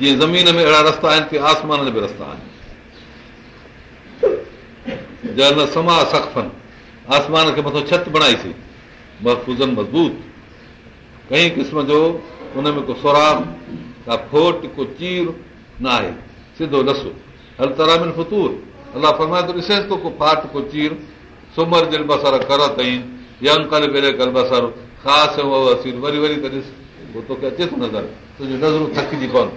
जीअं ज़मीन में अहिड़ा रस्ता आहिनि मज़बूत कई क़िस्म जो खोट को चीर न आहे सिधो नसो हर तरह अलाह फाट को चीर सूमर कर तईं या अंकल नज़रूं थकिजी पवनि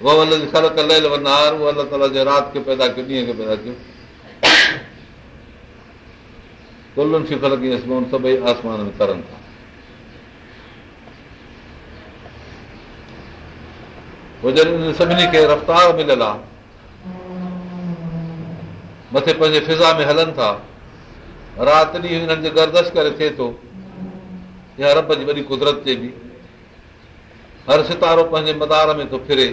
सभिनी खे रफ़्तार मिलियलु आहे मथे पंहिंजे फिज़ा में हलनि था राति ॾींहुं गर्दश करे थिए थो इहा रब जी वॾी कुदरत चए बि हर सितारो पंहिंजे मदार में थो फिरे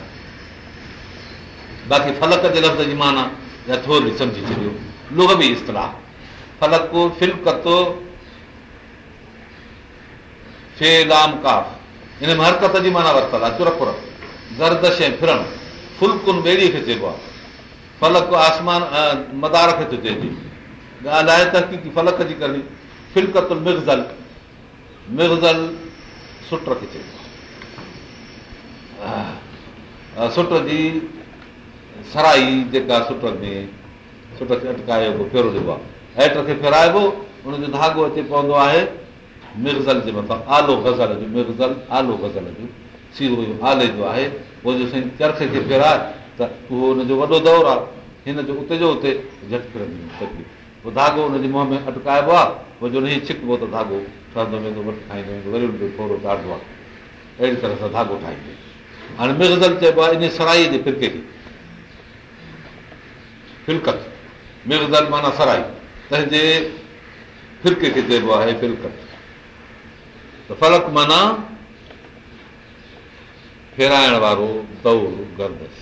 बाक़ी फलक जे लफ़्ज़ जी माना इसला फलकतल गर्दश ऐं चइबो आहे फलक आसमान मदार खे थो चइजे ॻाल्हि आहे त की फलक जी करणी फिलकत मिर्ज़ल मिर्ज़ल सुट खे चइबो आहे सुट जी सराई जेका सुट में सुट ते अटकाए फेरो ॾिबो आहे ऐट खे फेराइबो हुनजो धाॻो अचे पवंदो आहे मिर्ज़ल जे मथां आलो गज़ल जो मिर्ज़ल आलो गज़ल जो सीरो जो आले जो आहे पोइ जो साईं चर्स खे फेराए त उहो हुनजो वॾो दौरु आहे हिन जो उते जो उते झट फिरंदी पोइ धाॻो हुनजे मुंहं में अटकाइबो आहे पोइ जो हुनखे छिकबो त धाॻो ठहंदो वेंदो वठ वेंदो वरी हुनजो थोरो ॾाढो आहे अहिड़ी तरह सां धाॻो ठाहींदो हाणे मिर्ज़ल चइबो आहे इन सराईअ जे फिरके खे फिल्कत मिर्ज़ल माना सराई तंहिंजे फिरके खे चइबो आहे फिल्कत त फलक माना फेराइण वारो दौर गर्दस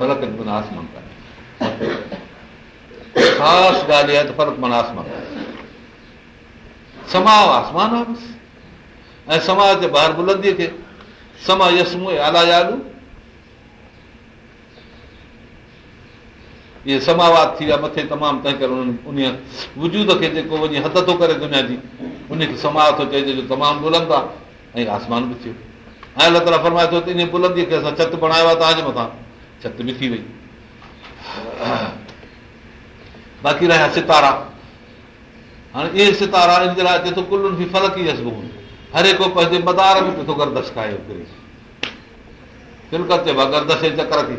फलक माना आसमान कान्हे ख़ासि ॻाल्हि आहे त फलक माना आसमान कान्हे समा आसमान आहे ऐं समा ते ॿार बुलंदीअ खे समा यसमू इहे समावाद थी विया मथे तमामु तंहिं करे उन्हनि उन वजूद खे जेको वञी हद थो करे दुनिया जी उनखे थो चइजे जो तमामु बुलंद आहे ऐं आसमान बि थियो ऐं अलाह ताला फरमाए थो त इन बुलंदीअ खे असां छत बणायो आहे तव्हांजे मथां छत बि थी वई बाक़ी रहिया सितारा हाणे इहे सितारा इन जे लाइ चए थो कुलुनि खे फरकी वियूं हर हिकु पंहिंजे मदार में थो गर्दस खायो गर्दश जे चकर थी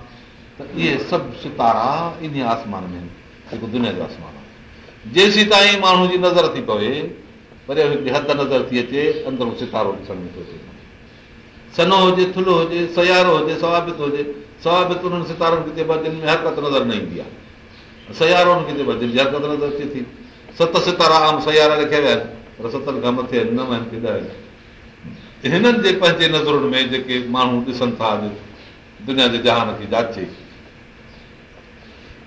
इहे सभु सितारा इन आसमान में आहिनि जेको दुनिया जो आसमान आहे जेसीं ताईं माण्हू जी नज़र थी पवे वरी हथ नज़र थी अचे अंदरो सितारो ॾिसण में थो अचे सनो हुजे थुल्हो हुजे सयारो हुजे सवाबित हुजे सवाबित उन्हनि सितारनि खे दिलि में हरकत नज़र न ईंदी आहे सयारो हुनखे चइबो आहे दिलि जी हरकत नज़र अचे थी सत सितारा आम सयारा लिखिया विया आहिनि पर सतनि खां मथे नव आहिनि ॾह आहिनि हिननि जे पंहिंजे नज़रुनि में जेके माण्हू ॾिसनि था अॼु दुनिया जे जहान खे जाचे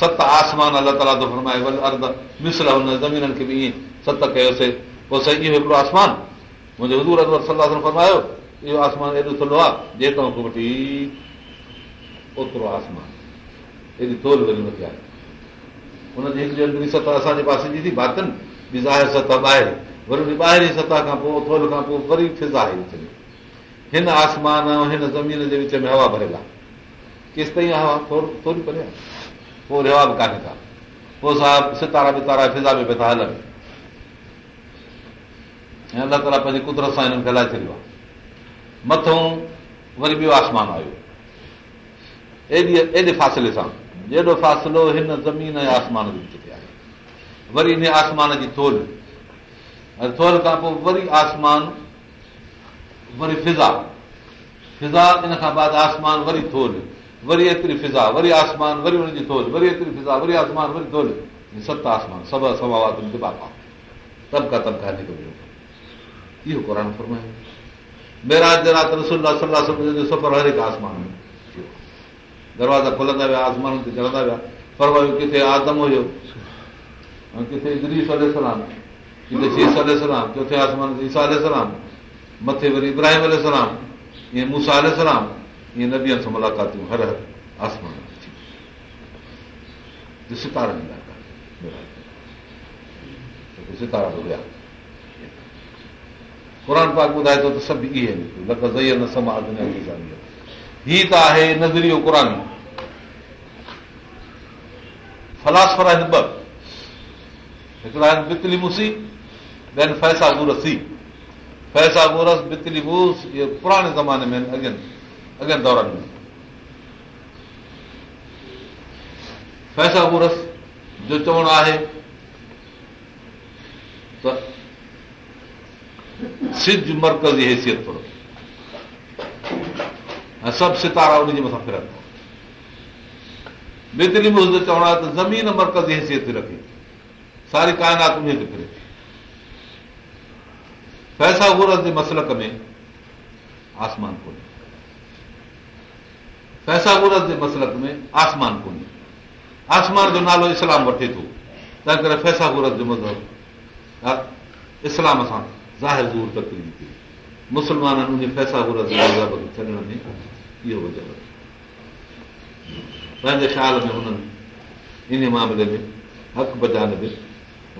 सत आसमान अलाह ताला थो फरमाए वरी अर्ध मिसल ज़मीननि खे बि ईअं सत कयोसीं पोइ साईं इहो हिकिड़ो आसमान मुंहिंजो हज़ूर अदबर सलाह सां फरमायो इहो आसमान एॾो थुलो आहे जे तव्हां खां वठी ओतिरो आसमान एॾी थोल वरी मथे आहे हुनजी हिकु सतह असांजे पासे जी थी बि ज़ाहिर सतह ॿाहिरि वरी ॿाहिरि जी सतह खां पोइ थोल खां पोइ वरी फिज़ा आहे विच में हिन आसमान ऐं हिन ज़मीन जे विच में हवा भरियल आहे केसि ताईं हवा थोरी थोरी भरियलु आहे पोइ रिवा बि कान्हे था पोइ साहिब सितारा वितारा फिज़ा में पिया था हलनि ऐं अलाह ताला पंहिंजी कुदरत सां हिननि खे हलाए छॾियो आहे मथां वरी ॿियो आसमान आयो एॾी एॾे फ़ासिले सां एॾो फ़ासिलो हिन ज़मीन ऐं आसमान जे विच ते आहे वरी हिन आसमान जी थोल ऐं थोल खां पोइ वरी आसमान वरी फिज़ा फिज़ा इन खां बाद आसमान वरी थोल वरी एतिरी फिज़ा वरी आसमान वरी हुनजी वरी वरी आसमान वरी थो सत आसमान तबिका इहो सफ़र हर हिकु आसमान में दरवाज़ा खुलंदा विया आसमान ते चढ़ंदा विया परवायो किथे आदम हुयो सलाम चोथे आसमान जी मथे वरी इब्राहिम सलाम सलाम न ॾींहंनि सां मुलाक़ातियूं हर हर आसमान क़ुर पाक ॿुधाए थो त सभु इहे आहिनि ही त आहे नज़रियो क़ुर फलासफर आहिनि ॿ हिकिड़ा आहिनि बितली मुसी ॿियनि फैसा गुरसी फैसा गुरस बितली इहे पुराणे ज़माने में आहिनि अॻियनि अॻियां दौरनि में फैसा गुरस जो चवणु आहे त सिज मर्कज़ हैसियत थो ऐं सभु सितारा उनजे मथां फिरनि था ॿिए तरीक़े चवण आहे त ज़मीन मर्कज़ हैसियत थी रखे सारी काइनात उन ते फिरे फैसा गुरस जे मसलक में आसमान कोन्हे पैसा गुरत जे मसलक में आसमान कोन्हे आसमान जो नालो इस्लाम वठे थो तंहिं करे फैसा गुरत जो मज़हबु इस्लाम सां ज़ाहिर ज़ूर तकलीफ़ थी मुस्लमाननि उन फैसा गुरत जे मज़हब खे छॾण में इहो वजह पंहिंजे ख़्याल में हुननि इन मामले में हक़ बचाइण में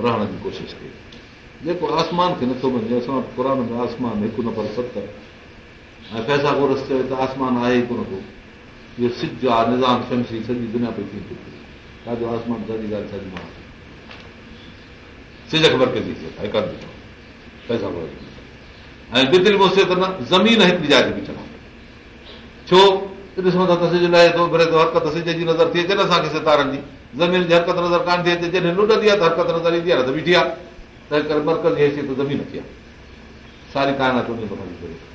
रहण जी कोशिशि कई जेको आसमान खे नथो मञे असां वटि क़ुर में आसमान हिकु नफ़र सत ऐं पैसा गोरस चयो त आसमान आहे ई कोन को निज़ छो ॾिसो हरकत सिज जी नज़र थी अचे सितारनि जी ज़मीन जी हरकत नज़र कान थी अचे लुडंदी आहे त हरकत नज़र ईंदी आहे न त बीठी आहे तंहिं करे जी हैसियत ज़मीन थी आहे सारी कारण उन सां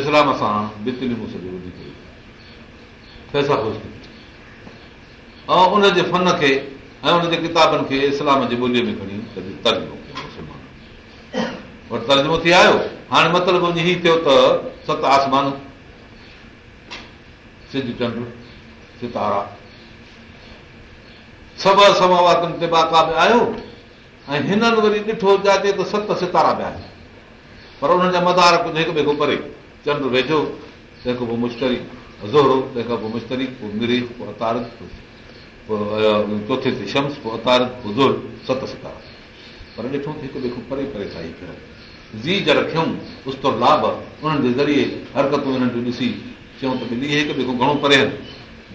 इस्लाम सां पैसा ख़ुशि कई ऐं उनजे फन खे ऐं उनजे किताबनि खे इस्लाम जी ॿोलीअ में खणी तर्जुमो मुस्लमान वटि तर्जुमो थी आयो हाणे मतिलबु हीउ थियो त सत आसमान सिज चंड सितारा समावातनि ते बाक़ा बि आयो ऐं हिननि वरी ॾिठो जाते त सत सितारा बि आहिनि पर उन्हनि जा मदार कुझु हिकु ॿिए खां परे चंड वेझो तंहिंखां पोइ मुश्तरी अज़ोरो तंहिंखां पोइ मुश्तरी पोइ पोइ पोइ अतारत चोथे ते शम्स पोइ पोइ अतारत ज़ोर सत सतार पर ॾिठो त हिकु ॿिए खां परे परे साईं जी जॾहिं खियूं उस्तो लाभ उन्हनि जे ज़रिए हरकतूं हिननि जूं ॾिसी चऊं त ॿिली हिकु ॿिए खां घणो परे आहिनि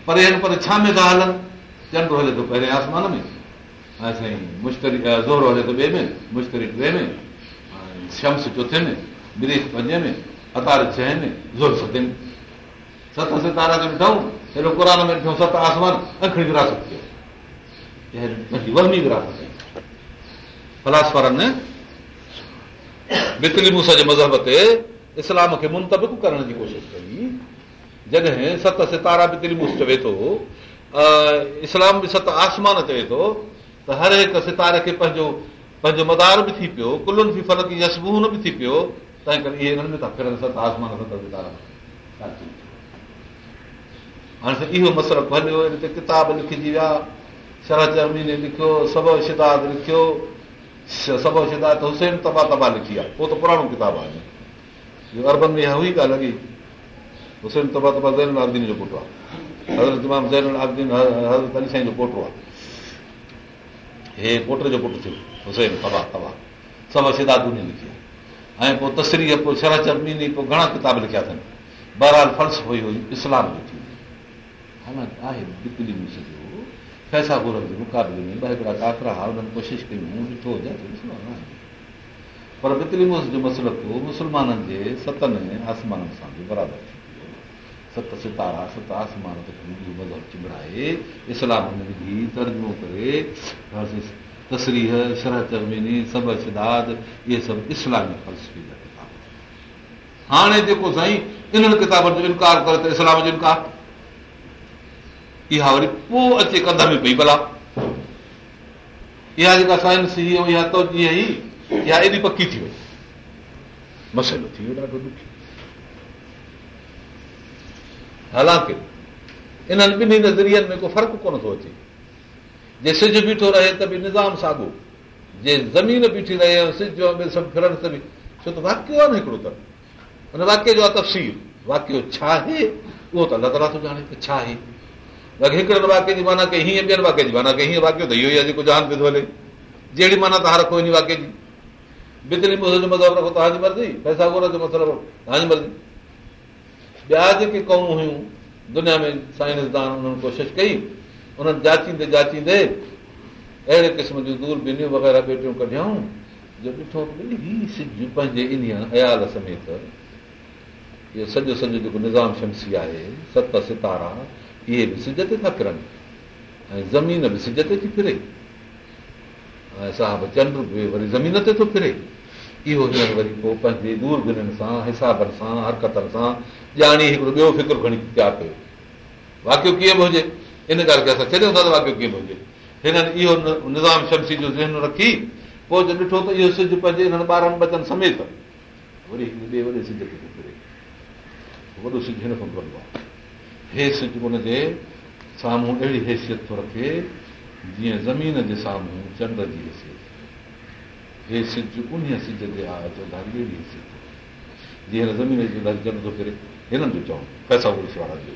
परे आहिनि पर छा में था हलनि चंड हले थो पहिरें आसमान में ऐं साईं मुश्तरी ज़ोर हले थो ॿिए में मुश्तरी टे में ऐं शम्स चोथे में मिरीफ़ पंजे में कोशिश कई जॾहिं थो त हर हिकु सितारे खे पंहिंजो पंहिंजो मदार बि थी पियो कुलुनि जी थी पियो तंहिं करे इहे हाणे इहो मसलो हलियो किताब लिखिजी विया सरहद लिखियो तबा लिखी आहे पोइ त पुराणो किताब आहे अरबनि में हुई ॻाल्हि लॻी हुसैन तबा आबदीन जो पुटु आहे साईं जो पोटो आहे हे पोट जो पुटु थियो हुसैनाद लिखी आहे ऐं पोइ तसरी पोइ शराचर मीनी पोइ घणा किताब लिखिया अथनि बरहाल फर्श इस्लाम आहे कोशिशि कयूं ॾिठो हुजे पर बितली जो मसलो मुस्लमाननि जे सतनि आसमाननि सां बि बराबरि थी वियो सत सितारा सत आसमान तसरीह शरह तरमीनी शिदाद इहे सभु इस्लामी फलसफी जा किताब हाणे जेको साईं इन्हनि किताबनि जो इनकार करे त इस्लाम जो इनकार इहा वरी पोइ अचे कंध में पई भला इहा जेका साइंस एॾी पकी थी वई मसइलो थी वियो ॾाढो ॾुखियो हालांकि इन्हनि ॿिन्ही नज़रियनि में को फ़र्क़ु कोन थो अचे जे सिज बीठो रहे त बि निज़ाम साॻियो जे ज़मीन बीठी रहे सिज में सभु त बि छो त वाकियो आहे न हिकिड़ो त हुन वाक्य जो आहे तफ़सील वाकियो छा आहे उहो त अलाह ताला थो ॼाणे त छा आहे बाक़ी हिकिड़े वाक्य जी माना कई हीअं ॿियनि वाक्य जी माना कई हीअं वाक्य त इहो ई आहे जेको जान पियो थो हले जहिड़ी माना तव्हां रखो हिन वाक्य जी मुज़ जो मतिलबु रखो तव्हांजी मर्ज़ी पैसा जो मतिलबु तव्हांजी मर्ज़ी ॿिया जेके क़ौमूं हुयूं दुनिया में साइंसदान उन्हनि कोशिशि कई उन्हनि जाचींदे जाचींदे अहिड़े क़िस्म जूं दूरबीनियूं वग़ैरह पेटियूं कढियऊं जो ॾिठो पंहिंजे इन अयाल समेत इहो सॼो सॼो जेको निज़ाम शमसी आहे सत सितारा इहे बि सिज ते था फिरनि ऐं ज़मीन बि सिज ते थी फिरे ऐं साहिब चंड बि वरी ज़मीन ते थो फिरे इहो हींअर वरी पोइ पंहिंजे दूरबीन सां हिसाबनि सां हरकतनि सां ॼाणी हिकिड़ो ॿियो फिक्रु खणी पिया पियो वाक़ियो कीअं बि हुजे इन ॻाल्हि खे असां छॾियूं था त वाकियो कीअं हुजे हिननि इहो निज़ाम शमसी जो ज़हन रखी पोइ जो ॾिठो त इहो सिज पंहिंजे हिननि ॿारनि बचनि समेत वरी हिकु ॿिए वॾे सिज खे थो घुरे वॾो सिज हिन खां घुरंदो आहे हे सिज हुनजे साम्हूं अहिड़ी हैसियत थो रखे जीअं ज़मीन जे साम्हूं चंड जी हैसियत हे सिज उन सिज ते आहे अहिड़ी हैसियत जीअं हिन ज़मीन चंड थो फिरे हिननि जो चवणु पैसा पुलिस वारनि जो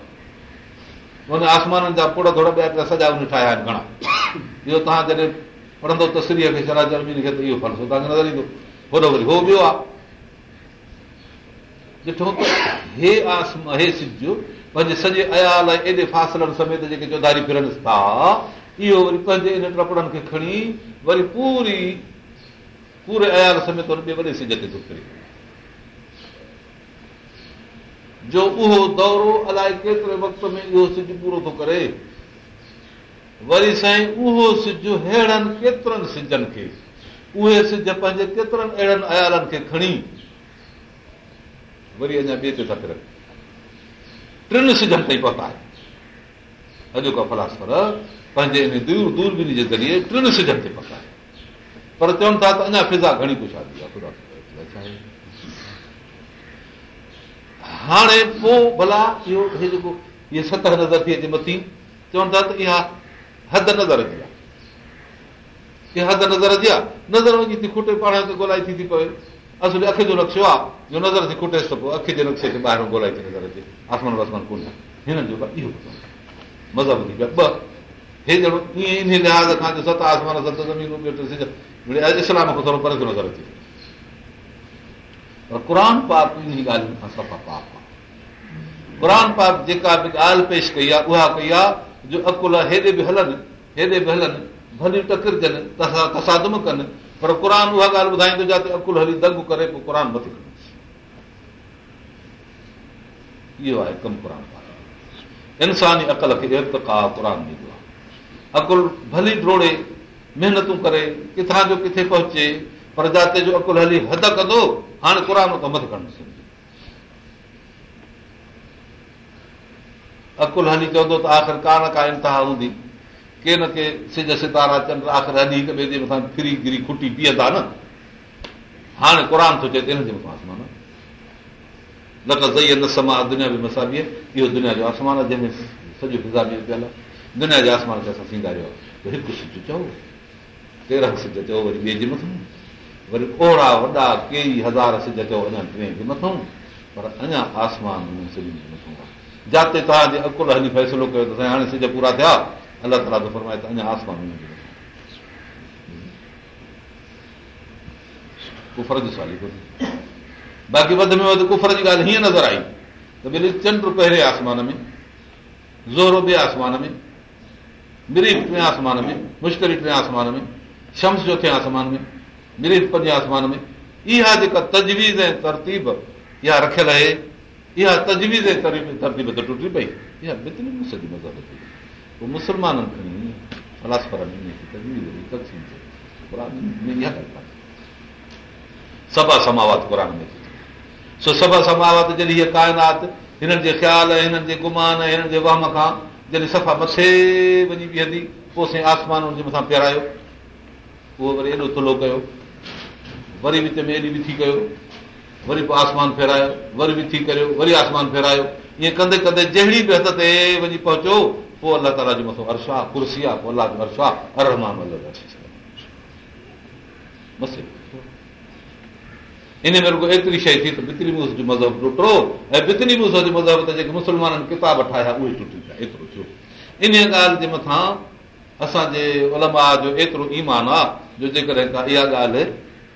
हुन आसमाननि जा पुड़ ॿिया पिया सॼा उन ठाहिया आहिनि घणा इहो तव्हां जॾहिं पढ़ंदो तसलीअ खे शरा ज़रमीन खे त इहो फर्सो तव्हांखे नज़र ईंदो होॾो वरी उहो ॿियो आहे ॾिठो त हे आसम हे सिज पंहिंजे सॼे अयाल ऐं एॾे फासलनि समेत जेके चौधारी फिरनि था इहो वरी पंहिंजे इन कपिड़नि खे खणी वरी पूरी पूरे अयाल समेत वरी वॾे सिज ते थो फिरे वरी साईं उहो सिज उहे सिज पंहिंजे आयालनि खे खणी वरी अञा ॿिए ते था फिरनि टिनि सिजनि ताईं अॼु का फलासफर पंहिंजे दूर दूरबीनी जे ज़रिए टिनि सिजनि ते आहे पर चवनि था त अञा फिज़ा घणी कुझु आहे हाणे पोइ भला इहो हे जेको इहे सत नज़र थी अचे मथी चवनि था त इहा हद नज़र अची आहे नज़र नज़र वञी थी खुटे पाण ॻोल्हाई थी थी पए असुल अखि जो नक्शो आहे जो नज़र थी खुटेसि त पोइ अखि जे नक्शे ते ॿाहिरां ॻोल्हाए थी नज़र अचे आसमान वासमान कोन्हे हिननि जो इहो मज़ा थी पियो ॿ हे ॼणो ईअं इन लिहाज़ खां सत आसमान सत ज़मीन इस्लाम खां थोरो परे थो नज़र अचे पर क़र पाक इन ॻाल्हियुनि खां सफ़ा पाक आहे क़ुर पाक जेका बि ॻाल्हि पेश कई आहे उहा कई आहे जो अकुल हेॾे बि हलनि हेॾे बि हलनि भली टकिरम कनि पर क़ुर अकुल हली दग करे पोइ इहो आहे कमु पाक इंसानी अकल खे इर्तका ॾींदो आहे अकुल भली ड्रोड़े महिनतूं करे किथां जो किथे पहुचे पर जाते जो अकुल हली हद कंदो हाणे क़ुर त मथे अकुल हानी चवंदो त आख़िर का न का इंतिहा हूंदी के न के सिज सितारा चंड आख़िर हली हिक ॿिए जे मथां फिरी गिरी खुटी पीअंदा न हाणे क़ुर थो चए त जे मथां आसमान न त आहे न समा दुनिया बि मसाबी इहो दुनिया जो आसमान आहे जंहिंमें सॼो पियल आहे दुनिया जे आसमान खे असां सिंगारियो आहे हिकु सिज चओ तेरहं सिज चओ वरी ॿिए जे मथां वरी ओड़ा वॾा कई हज़ार सिज कयो अञा टे खे नथो पर अञा आसमान खे नथो आहे जिते तव्हांजे अकुल हली फ़ैसिलो कयो त साईं हाणे सिज पूरा थिया अलाह ताला त फरमाए त अञा आसमान कुफर बाक़ी वधि में वधि कुफ़रत जी ॻाल्हि हीअं नज़र आई त वरी चंड पहिरें आसमान में ज़ोर ॿिए आसमान में ग्रीफ टे आसमान में मुश्करी टे आसमान में शम्स थिए आसमान में आसमान में इहा जेका तजवीज़ ऐं तरतीब इहा रखियल आहे इहा तजवीज़ ऐं टुटी पई काइनात हिननि जे ख़्याल हिननि जे गुमान हिननि जे वहम खां जॾहिं सफ़ा मथे वञी बीहंदी पोइ साईं आसमान हुनजे मथां पहिरायो उहो वरी एॾो थुलो कयो वरी विच में एॾी विथी कयो वरी पोइ आसमान फेरायो वरी विथी करियो वरी आसमान फेरायो ईअं कंदे कंदे जहिड़ी बि हद ते वञी पहुचो पोइ अलाह ताला जो मथो अर्श आहे कुर्सी आहे पोइ अलाह जो जो अर्श आहे इन में रुगो एतिरी शइ थी त बितरी मूस मज़हब टुटो ऐं बितरी मूस उस जो मज़हब ते जेके मुस्लमाननि किताब ठाहिया उहे टुटी पिया एतिरो थियो इन ॻाल्हि जे मथां असांजे वलमाज जो एतिरो ईमान आहे जो जेकॾहिं का इहा ॻाल्हि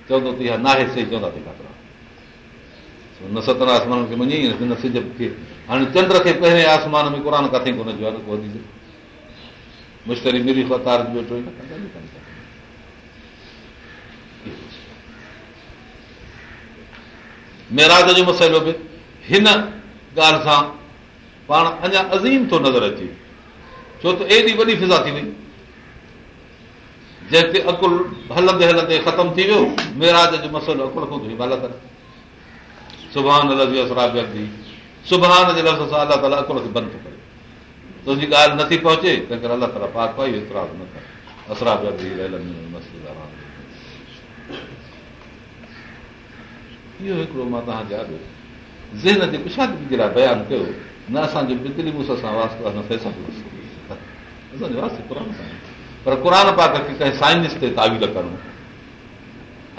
चवंदो त इहा नाहे सही चवंदा न सत्रहमान खे मञी न सिज खे हाणे चंड खे पहिरें आसमान में क़ुर किथे कोन जो आहे वधीक मुश्तरी मिरी वेठो महिराज जो मसइलो बि हिन ॻाल्हि सां पाण अञा अज़ीम थो नज़र अचे छो त एॾी वॾी फिज़ा थी वई ते अकुल हलंदे हलंदे ख़तमु थी वियो मेराज जो मसालो सुभाणे ॻाल्हि नथी पहुचे तंहिं अलाही इहो हिकिड़ो मां लाइ बयानु कयो न असांजी पर क़ुर पाक खे कंहिं साइंस ते तावील करणु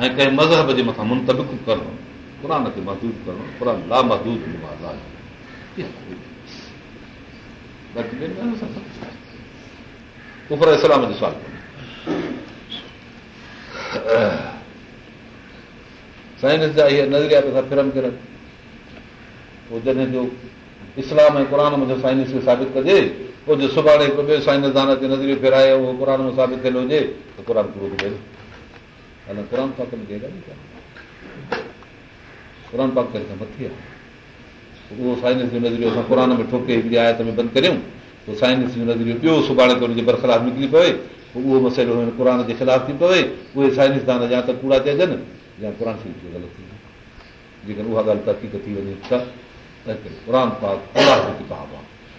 ऐं कंहिं मज़हब जे मथां मुंतबिक करणु क़ुर खे महदूद करणु क़ुर ला मज़दूद इस्लाम जो सुवालु कोन्हे साइंस जा इहे नज़रिया पिया फिरम किरम पोइ जॾहिं जो इस्लाम ऐं क़ुर मुंहिंजो साइंस खे साबित कजे कुझु सुभाणे हिकिड़ो साईं नज़ान ते नज़रियो फेराए उहो क़ुर साबित थियलु हुजे त क़ुर जो नज़रियो हिकिड़ी आयत में बंदि करियूं पोइ साइंस जो नज़रियो ॿियो सुभाणे त हुनजे बरख़ला निकिरी पोइ उहो मसइलो क़ुर जे ख़िलाफ़ थी पवे उहे साइंसदान या त कूड़ा चइजनि या क़ुर थींदा लेकिन उहा ॻाल्हि तरक़ीक़ थी वञे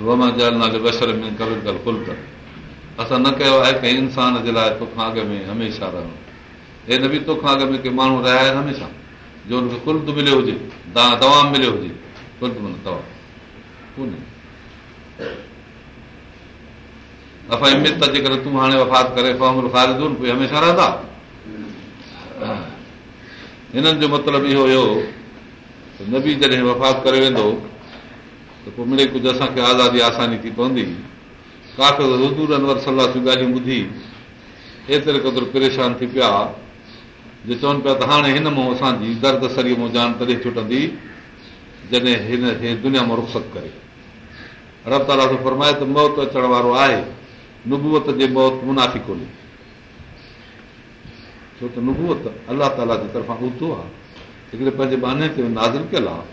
रोमा कुल असां न कयो आहे कंहिं इंसान जे लाइ तोखां अॻ में हमेशह रहूं हे न बि तोखां अॻ में के माण्हू रहिया आहिनि हमेशह जो हुनखे कुल्द मिलियो हुजे तव्हां दवा मिलियो हुजे माना कोन्हे असां जेकॾहिं तूं हाणे वफ़ात करे खारिदून कोई हमेशह रहंदा हिननि जो मतिलबु इहो हुयो नबी जॾहिं वफ़ात करे वेंदो त पोइ मिले कुझु असांखे आज़ादी आसानी थी पवंदी काफ़ूर सलाह ॻाल्हियूं ॿुधी एतिरो परेशान थी पिया जे चवनि पिया त हाणे हिन मोहं असांजी दर्द सरीअ मां जान तॾहिं छुटंदी जॾहिं हिन दुनिया मां रुख करे अरब ताला सां फरमाए त मौत अचण वारो आहे नुबूत जे मौत मुनाफ़ी कोन्हे छो त नुबूत अलाह ताला जे तरफ़ा ॿुधो आहे हिकिड़े पंहिंजे बहाने ते नाज़ कयल आहे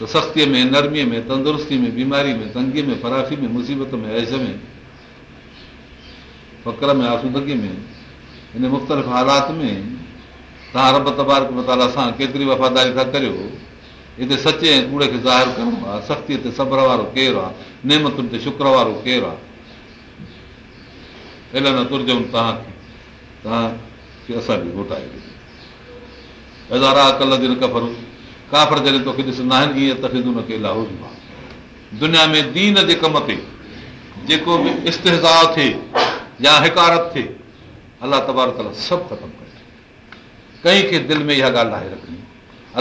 त सख़्तीअ में नरमीअ में तंदुरुस्ती में बीमारी में तंगीअ में फराफ़ी में मुसीबत में ऐज़ में फ़क्र में आसूदगी में हिन मुख़्तलिफ़ हालात में तव्हां रब तबारक मताला सां केतिरी वफ़ादारी था करियो हिते सचे ऐं कूड़े खे ज़ाहिर करिणो आहे सख़्तीअ ते सब्र वारो केरु आहे नेमतुनि ते शुक्र वारो केरु आहे इलाही न तुरज तव्हांखे तव्हांखे असां बि घोटाए ॾियूं कल्ह कफ़रूं काफ़र जॾहिं तोखे ॾिसंदा आहिनि ईअं न केला दुनिया में दीन जे कम ते जेको बि थिए या हिकारत थिए अलाह तबारत अला सभु ख़तमु करे कंहिंखे दिलि में इहा ॻाल्हि नाहे रखणी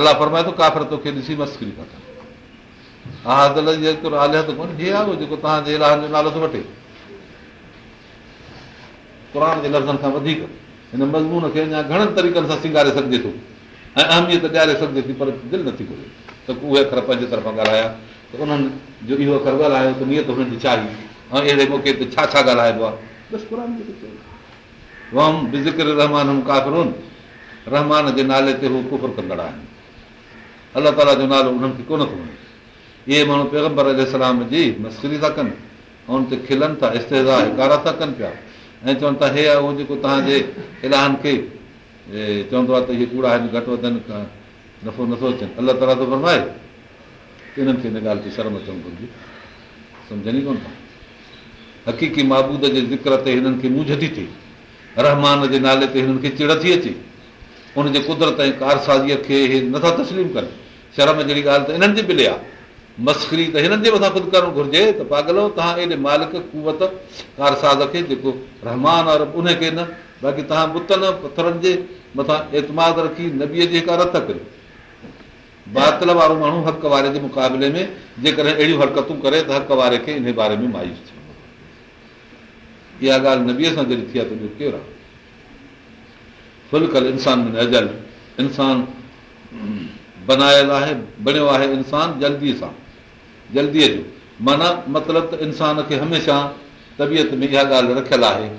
अलाह फरमाए थो काफ़र तोखे ॾिसी मस्करी था कनि जेको तव्हांजे इलाहनि जो नालो थो वठे क़ुर जे लफ़्ज़नि खां वधीक हिन मज़मून खे अञा घणनि तरीक़नि सां सिंगारे सघिजे थो ऐं अहमियत ॾियारे सघे थी पर दिलि नथी घुरे त उहे अखर पंहिंजे तरफ़ां ॻाल्हाया त उन्हनि जो इहो अख़र ॻाल्हायो त तीयत हुननि जी चाही ऐं अहिड़े मौक़े ते छा छा ॻाल्हाइबो आहे रहमान काकर रहमान जे नाले ते हू कुफर कंदड़ आहिनि अलाह ताला जो नालो उन्हनि खे कोन थो वणे इहे माण्हू पैगम्बर सलाम जी मस्करी था कनि ऐं उन ते खिलनि था इस्तेज़ा कारा था कनि पिया ऐं चवनि था हे आहे उहो जेको तव्हांजे इलाहनि खे चवंदो आहे त इहे कूड़ा आहिनि घटि वधनि नफ़ो नथो अचनि अलाह तरह दफ़ो न आहे त इन्हनि खे हिन ॻाल्हि जी शर्म अचणु घुरिजे सम्झनि ई कोन था हक़ीक़ी माबूद जे ज़िक्र हिननि खे मुंझ थी थिए रहमान जे नाले ते हिननि खे चिड़ थी अचे हुनजे कुदरत ऐं कारसाज़ीअ खे नथा तस्लीम कनि शर्म जहिड़ी ॻाल्हि त इन्हनि जी आहे मस्करी त हिननि जे मथां ख़ुदि करणु घुरिजे त पागलो तव्हां एॾे मालिक कुवत कारसाद खे जेको रहमान वारो उनखे न बाक़ी तव्हां मुतन पथरनि जे मथां एतमाद रखी नबीअ जी हिकु रथ करियो बातल वारो माण्हू हक वारे जे मुक़ाबले में जेकॾहिं अहिड़ियूं हरकतूं करे त हक वारे खे इन बारे में मायूस थियण इहा ॻाल्हि नबीअ सां जॾहिं थी आहे त केरु आहे फुलकल इंसान में अजल इंसान बनायल आहे बणियो आहे इंसानु जल्दी सां जल्दीअ जो माना मतिलबु त इंसान खे हमेशह तबियत में इहा ॻाल्हि रखियलु आहे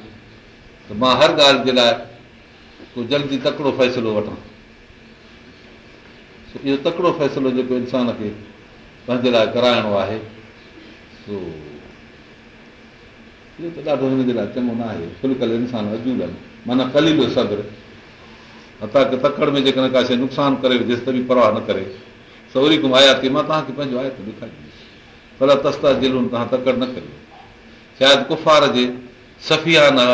त मां हर ॻाल्हि जे लाइ को जल्दी तकिड़ो फ़ैसिलो वठां इहो तकिड़ो फ़ैसिलो जेको इंसान खे पंहिंजे लाइ कराइणो आहे सो इहो त ॾाढो हिन जे लाइ चङो न आहे इंसान अजू माना कली सब्र हथा की तकिड़ि में जेकॾहिं का शइ नुक़सानु करे विझेसि त बि परवाह न करे सवरी को आया के मां तव्हांखे पंहिंजो आयत ॾेखारींदुमि भला तस्ता झीलुनि तव्हां तकड़ि न कयो शायदि कुफ़ार जे सफ़ियाना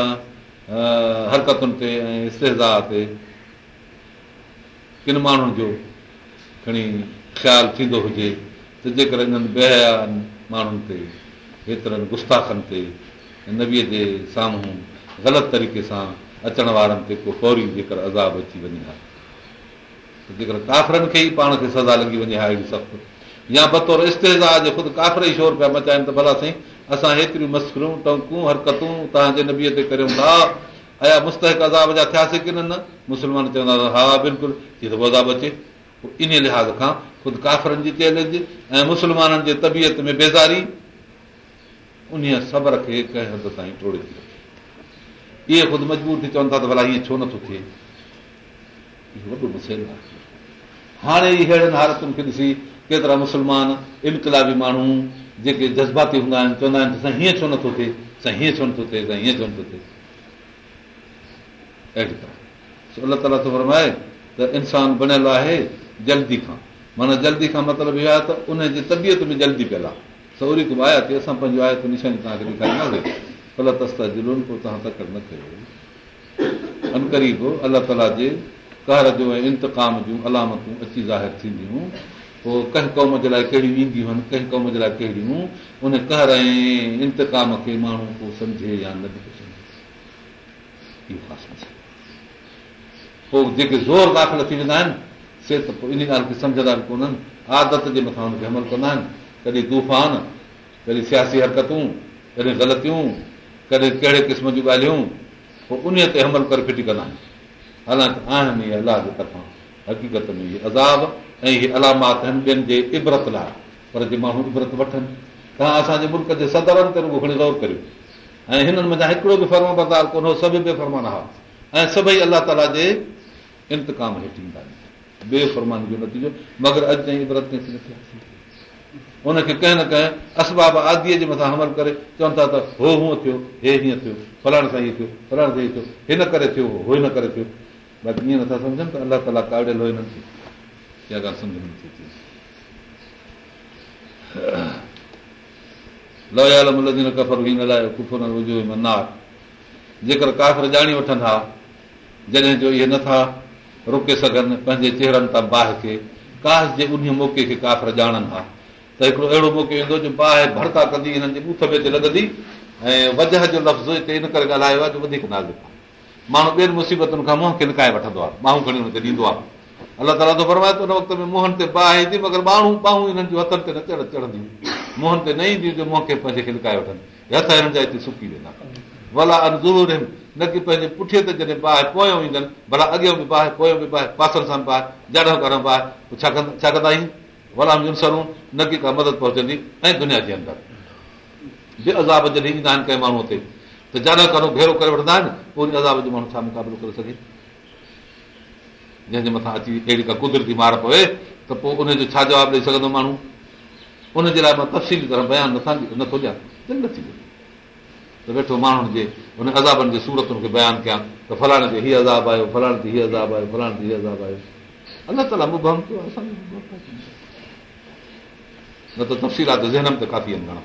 हरकतुनि ते ऐं इस्तेज़ा ते किन माण्हुनि जो खणी ख़्यालु थींदो हुजे त जेकर हिननि बेहया माण्हुनि ते हेतिरनि गुस्ताखनि ते नबीअ जे साम्हूं ग़लति तरीक़े सां अचण वारनि ते को फौरी जेकर अज़ाब अची वञे हा जेकर काफ़रनि खे ई पाण खे सज़ा लॻी वञे हा अहिड़ी सख़्तु या बतौर इस्तेज़ा जे ख़ुदि काफ़र ई शोर पिया मचाइनि त भला साईं असां हेतिरियूं मस्करूं टंकूं हरकतूं तव्हांजे नबीअ ते करियूं था अया मुस्तक अज़ाब जा थियासीं की न न मुस्लमान चवंदा हा बिल्कुलु त अज़ाब अचे इन लिहाज़ खां ख़ुदि काफ़िरनि जी चैलेंज ऐं मुस्लमाननि जे तबियत में बेज़ारी उन सबर खे कंहिं हंध सां ई टोड़े इहे ख़ुदि मजबूर थी चवनि था त भला ईअं छो नथो थिए इहो वॾो मसइलो आहे हाणे ई अहिड़नि हालतुनि खे ॾिसी केतिरा मुस्लमान इनकलाबी माण्हू जेके जज़्बाती हूंदा आहिनि चवंदा आहिनि त साईं हीअं छो नथो थिए साईं हीअं छो नथो थिए साईं हीअं छो नथो थिए अहिड़ी तरह अलाह ताला थो फरमाए त इंसान बणियलु आहे जल्दी खां माना जल्दी खां मतिलबु इहो आहे त उनजी तबियत में जल्दी पियल आहे सहुरी आया थी असां पंहिंजो निशानी तव्हांखे ॾेखारींदासीं अलाह तस्ता पोइ तव्हां तकड़ न कयो अलाह ताला जे कहर जो ऐं इंतकाम जूं अलामतूं अची ज़ाहिर थींदियूं पोइ कंहिं क़ौम जे लाइ कहिड़ियूं ईंदियूं आहिनि कंहिं क़ौम जे लाइ कहिड़ियूं उन ऐं इंतकाम खे माण्हू को सम्झे या न बि सम्झे पोइ जेके ज़ोर दाख़िल थी वेंदा आहिनि से त पोइ इन ॻाल्हि खे सम्झंदा बि कोन आहिनि आदत जे मथां हुनखे अमल कंदा आहिनि कॾहिं तूफ़ान कॾहिं सियासी हरकतूं कॾहिं ग़लतियूं कॾहिं कहिड़े क़िस्म जूं ॻाल्हियूं पोइ उन ते अमल करे फिटी कंदा आहिनि हालांकि आहिनि इहे अलाह जे तरफ़ां हक़ीक़त में इहे अज़ाब ऐं इहे अलामात आहिनि ॿियनि जे इबरत लाइ पर जे माण्हू इबरत वठनि तव्हां असांजे मुल्क जे सदरनि ते उहो खणी गौर करियो ऐं हिननि मथां हिकिड़ो बि फर्म बरदार कोन हो सभु बेफ़रमान हुआ ऐं सभई अलाह ताला जे इंतकाम हेठि ईंदा आहिनि बेफ़रमान जो नतीजो मगर अॼु ताईं इबरती उनखे कंहिं न कंहिं असबाब आदीअ जे मथां हमल करे चवनि था त हो हूअं थियो हे हीअं थियो फलाण सां हीअं थियो फलाण सां हीअं थियो हिन करे थियो हो हिन करे थियो बाक़ी ईअं नथा सम्झनि त अलाह ताला हो हिननि खे पंहिंजे चेहरनि खे काफ़र हा त हिकिड़ो अहिड़ो मौक़ो ईंदो जो बाहि भर्ता कंदी लॻंदी ऐं वजह जो लफ़्ज़ आहे जो वधीक नाज़ुक आहे माण्हू ॿियनि मुसीबतुनि खां मुंहं खे निकाए वठंदो आहे माण्हू खणी हुनखे ॾींदो आहे अलाह ताला फरमाए त हुन वक़्त में मुंहन ते बाहि ईंदी मगर माण्हू बाहूं हिननि जूं हथनि ते न चढ़ चढ़ंदियूं मोहन ते न ईंदियूं जो मुंह खे पंहिंजे खे लिकाए वठनि हथ हिननि जा हिते सुकी वेंदा भला ज़रूरु आहिनि न की पंहिंजे पुठीअ ते जॾहिं बाहि पोयां ईंदनि भला अॻियो बि बाहि पोयां बि बाहि पासनि सां ॿाहिर जाॾा कारो पाहि छा कंदा छा कंदा आहियूं भला मिनसरूं न की का मदद पहुचंदी ऐं दुनिया जे अंदरि ॿियो अज़ाब जॾहिं ईंदा आहिनि कंहिं माण्हूअ ते त जाॾा कारो घेरो करे वठंदा आहिनि पोइ अज़ाब जो माण्हू छा मुक़ाबिलो करे सघे जंहिंजे मथां अची अहिड़ी का कुदरती मार पवे त पोइ उनजो छा जवाबु ॾेई सघंदो माण्हू उनजे लाइ मां तफ़सील त वेठो माण्हुनि जे सूरतुनि खे बयानु कयां त फलाणे ते हीअ अज़ाब आयो फलाण ते हीअ अज़ाबनम त काफ़ी आहिनि घणा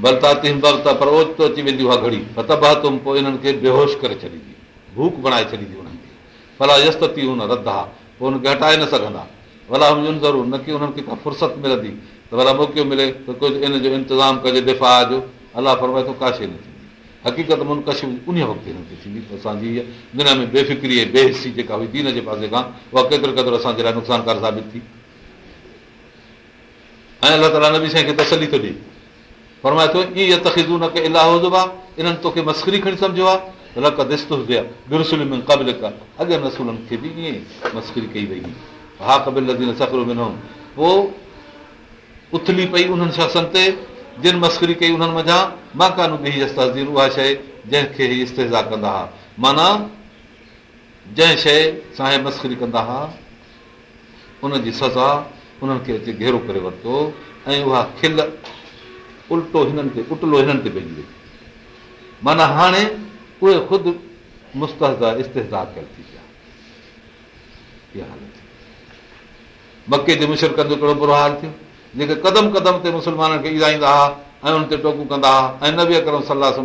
बरताती हूंदव पर ओचित अची वेंदी आहे घड़ी पर तुम पोइ हिननि खे बेहोश करे छॾींदी भूक बणाए छॾींदी हुननि खे भला यस्ती हुन रदि हा पोइ हुनखे हटाए न सघंदा भला हुन ज़रूरु न की हुननि खे का फ़ुर्सत मिलंदी त भला मौको मिले त कुझु इन जो इंतज़ाम कजे दिफ़ा जो अलाह फरमाए थो काशे न थींदी हक़ीक़त उन वक़्तु मुनकशन असांजी दुनिया में बेफ़िक्री ऐं बेहसी जेका हुई दीन जे पासे खां उहा केतिरो क़दुरु असांजे लाइ नुक़सानकार साबित थी ऐं अलाह ताला नबी साईं खे तसली थो ॾिए कई उन्हनि मञा मां कानूज़ उहा शइ जंहिंखे कंदा माना जंहिं शइ सां हीअ मस्करी कंदा हुआ उनजी सज़ा उन्हनि खे घेरो करे वरितो ऐं उहा खिल उल्टो हिननि ते उटलो हिननि ते माना हाणे उहे ख़ुदि मुके कहिड़ो बुरो हाल थियो जेके कदम कदम ते मुस्लमाननि खे ईदाईंदा हुआ ऐं टोकू कंदा हुआ ऐं न बि अऊं सलाह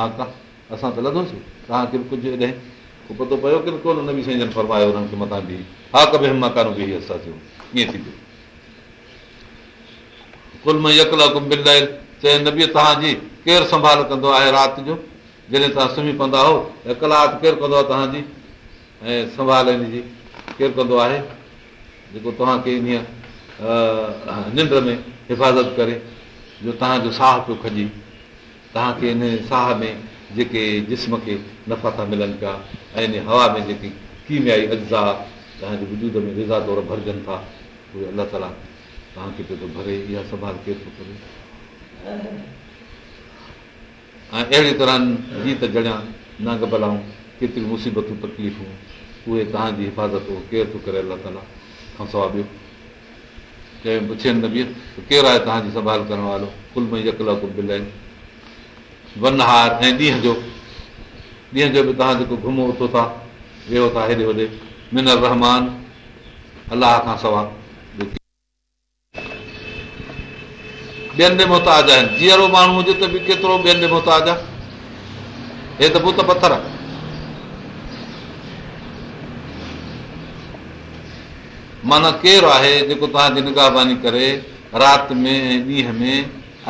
हालती असां त लॻोसीं तव्हांखे कुझु पतो पियो कोन कि जन फरमायो हुननि खे मथां बि हा कबे मकान बि असां ईअं थी पियो कुल यकला कम कान तव्हांजी केरु संभाल कंदो आहे राति जो जॾहिं तव्हां सुम्ही पवंदा हो कलाक केरु कंदो आहे तव्हांजी ऐं संभाल हिन जी केरु कंदो आहे जेको तव्हांखे इन निंड में हिफ़ाज़त करे जो तव्हांजो साह पियो खजे तव्हांखे इन साह में जेके जिस्म खे नफ़ा था मिलनि पिया ऐं इन हवा में जेकी कीमियाई अजा तव्हांजे वजूद में रिज़ा तौर भरजनि था उहे अलाह ताला तव्हांखे पियो थो भरे इहा संभाल केरु थो करे ऐं अहिड़ी तरह जी त जणियां न गलाऊं केतिरी मुसीबतूं तकलीफ़ूं उहे तव्हांजी हिफ़ाज़त केरु थो करे अलाह ताला खां सवाइ ॿियो कंहिं न पुछे केरु आहे तव्हांजी संभाल करण वारो कुल में यकल कुल बिल आहिनि वनहार ऐं ॾींहं जो ॾींहं जो बि तव्हां जेको घुमो उथो था वेहो था हेॾे रहमान अलाह खां सवाइ माना केरु आहे जेको तव्हांजी निगाहबानी करे राति में ॾींहं में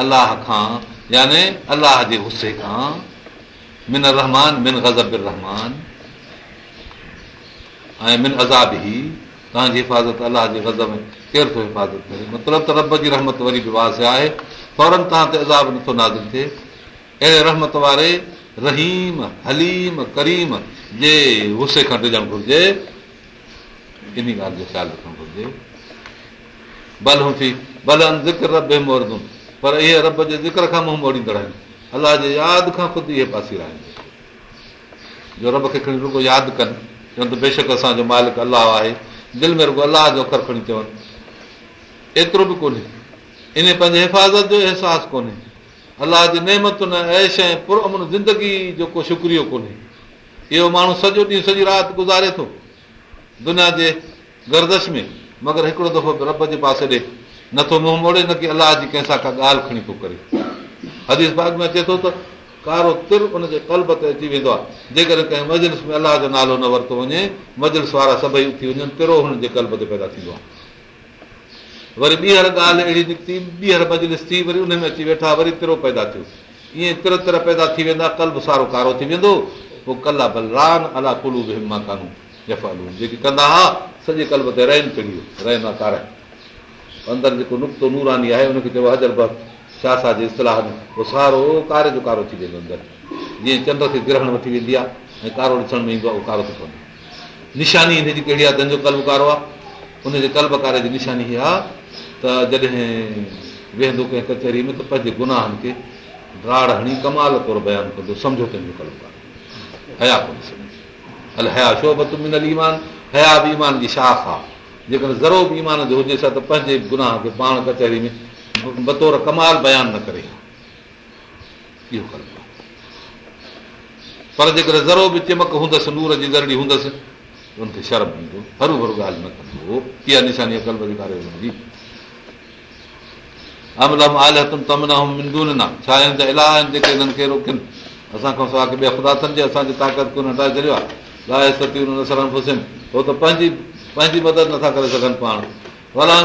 अलाह खां याने अलाह जे गुस्से खां मिन रहमान मिन गज़ब रहमान ऐं मिन अज़ाब ई तव्हांजी हिफ़ाज़त अलाह जे गज़ब में केरु थो हिफ़ाज़त करे मतिलबु त रब जी रहमत वरी बि वाज़ आहे फौरन तव्हां ते अज़ाब नथो नाज़ुक थिए अहिड़े रहमत वारे रहीम हलीम करीम जे गुसे खां डिॼणु घुरिजे इन ॻाल्हि जो ख़्यालु रखणु घुरिजे भल हुफ़ी ज़िक्र रब पर इहे रब जे ज़िक्र खां मूं मोड़ींदड़ आहिनि अलाह जे यादि खां ख़ुदि इहे पासीरा आहिनि जो रब खे खणी रुगो यादि कनि चवनि त बेशक असांजो मालिक अलाह आहे दिलि में रुगो अलाह जो अखर खणी चवनि एतिरो बि कोन्हे इन पंहिंजे हिफ़ाज़त जो अहसासु कोन्हे अलाह जी नेहमतुनि ऐश ऐं पुरमुन ज़िंदगी जो को शुक्रियो कोन्हे इहो माण्हू सॼो ॾींहुं सॼी राति गुज़ारे थो दुनिया जे गर्दश में मगर हिकिड़ो दफ़ो रब जे पासे ॾे नथो मुंहुं मोड़े न की अलाह जी कंहिंसां का ॻाल्हि खणी थो करे हदीस बाग में अचे थो त कारो तिर उनजे कल्ब ते अची वेंदो आहे जेकॾहिं कंहिं मजलिस में अलाह जो नालो न वरितो वञे मजलिस वारा सभई उथी वञनि तिरो हुन जे कल्ब ते पैदा थींदो आहे वरी ॿीहर ॻाल्हि अहिड़ी निकिती ॿीहर मजलिस थी वरी उन में अची वेठा वरी तिरो पैदा थियो ईअं तिर तिर पैदा थी वेंदा कल्ब सारो कारो थी वेंदो पोइ कला बलरान अला कुलू बि हिमा कानू जफ़ालू जेके कंदा हुआ सॼे कल्ब ते रहनि रहन अंदरि जेको नुक़्तो नूरानी आहे हुनखे चयो हज़र छा साह जे इस्तलाह में उहो सारो कारे जो कारो थी वेंदो अंदरि जीअं चंड खे ग्रहण वठी वेंदी आहे ऐं कारो ॾिसण में ईंदो आहे उहो कारो थो पवंदो निशानी हिन जी कहिड़ी आहे अदनि कल्ब कारो आहे उनजे कल्ब कारे जी निशानी इहा आहे त जॾहिं वेहंदो कंहिं कचहरी में त पंहिंजे गुनाहनि खे दाड़ हणी कमाल तौरु बयानु कंदो सम्झो तंहिंजो कल्ब कारो हया कोन अल हया छो त ईमान हया बि ईमान जी शाख आहे जेकॾहिं ज़रो बि ईमान जो हुजे छा त पंहिंजे गुनाह खे पाण कचहरी में बतौर कमाल बयानु न करे जेकर ज़रो बि चिमक हूंदसि नूर जी ज़रूरी ते शर्म ईंदो हरू भरू ॻाल्हि न कंदो त खे रोकनि असांखां ताक़त कोन हटाए छॾियो आहे पंहिंजी मदद नथा करे सघनि पाण वलाम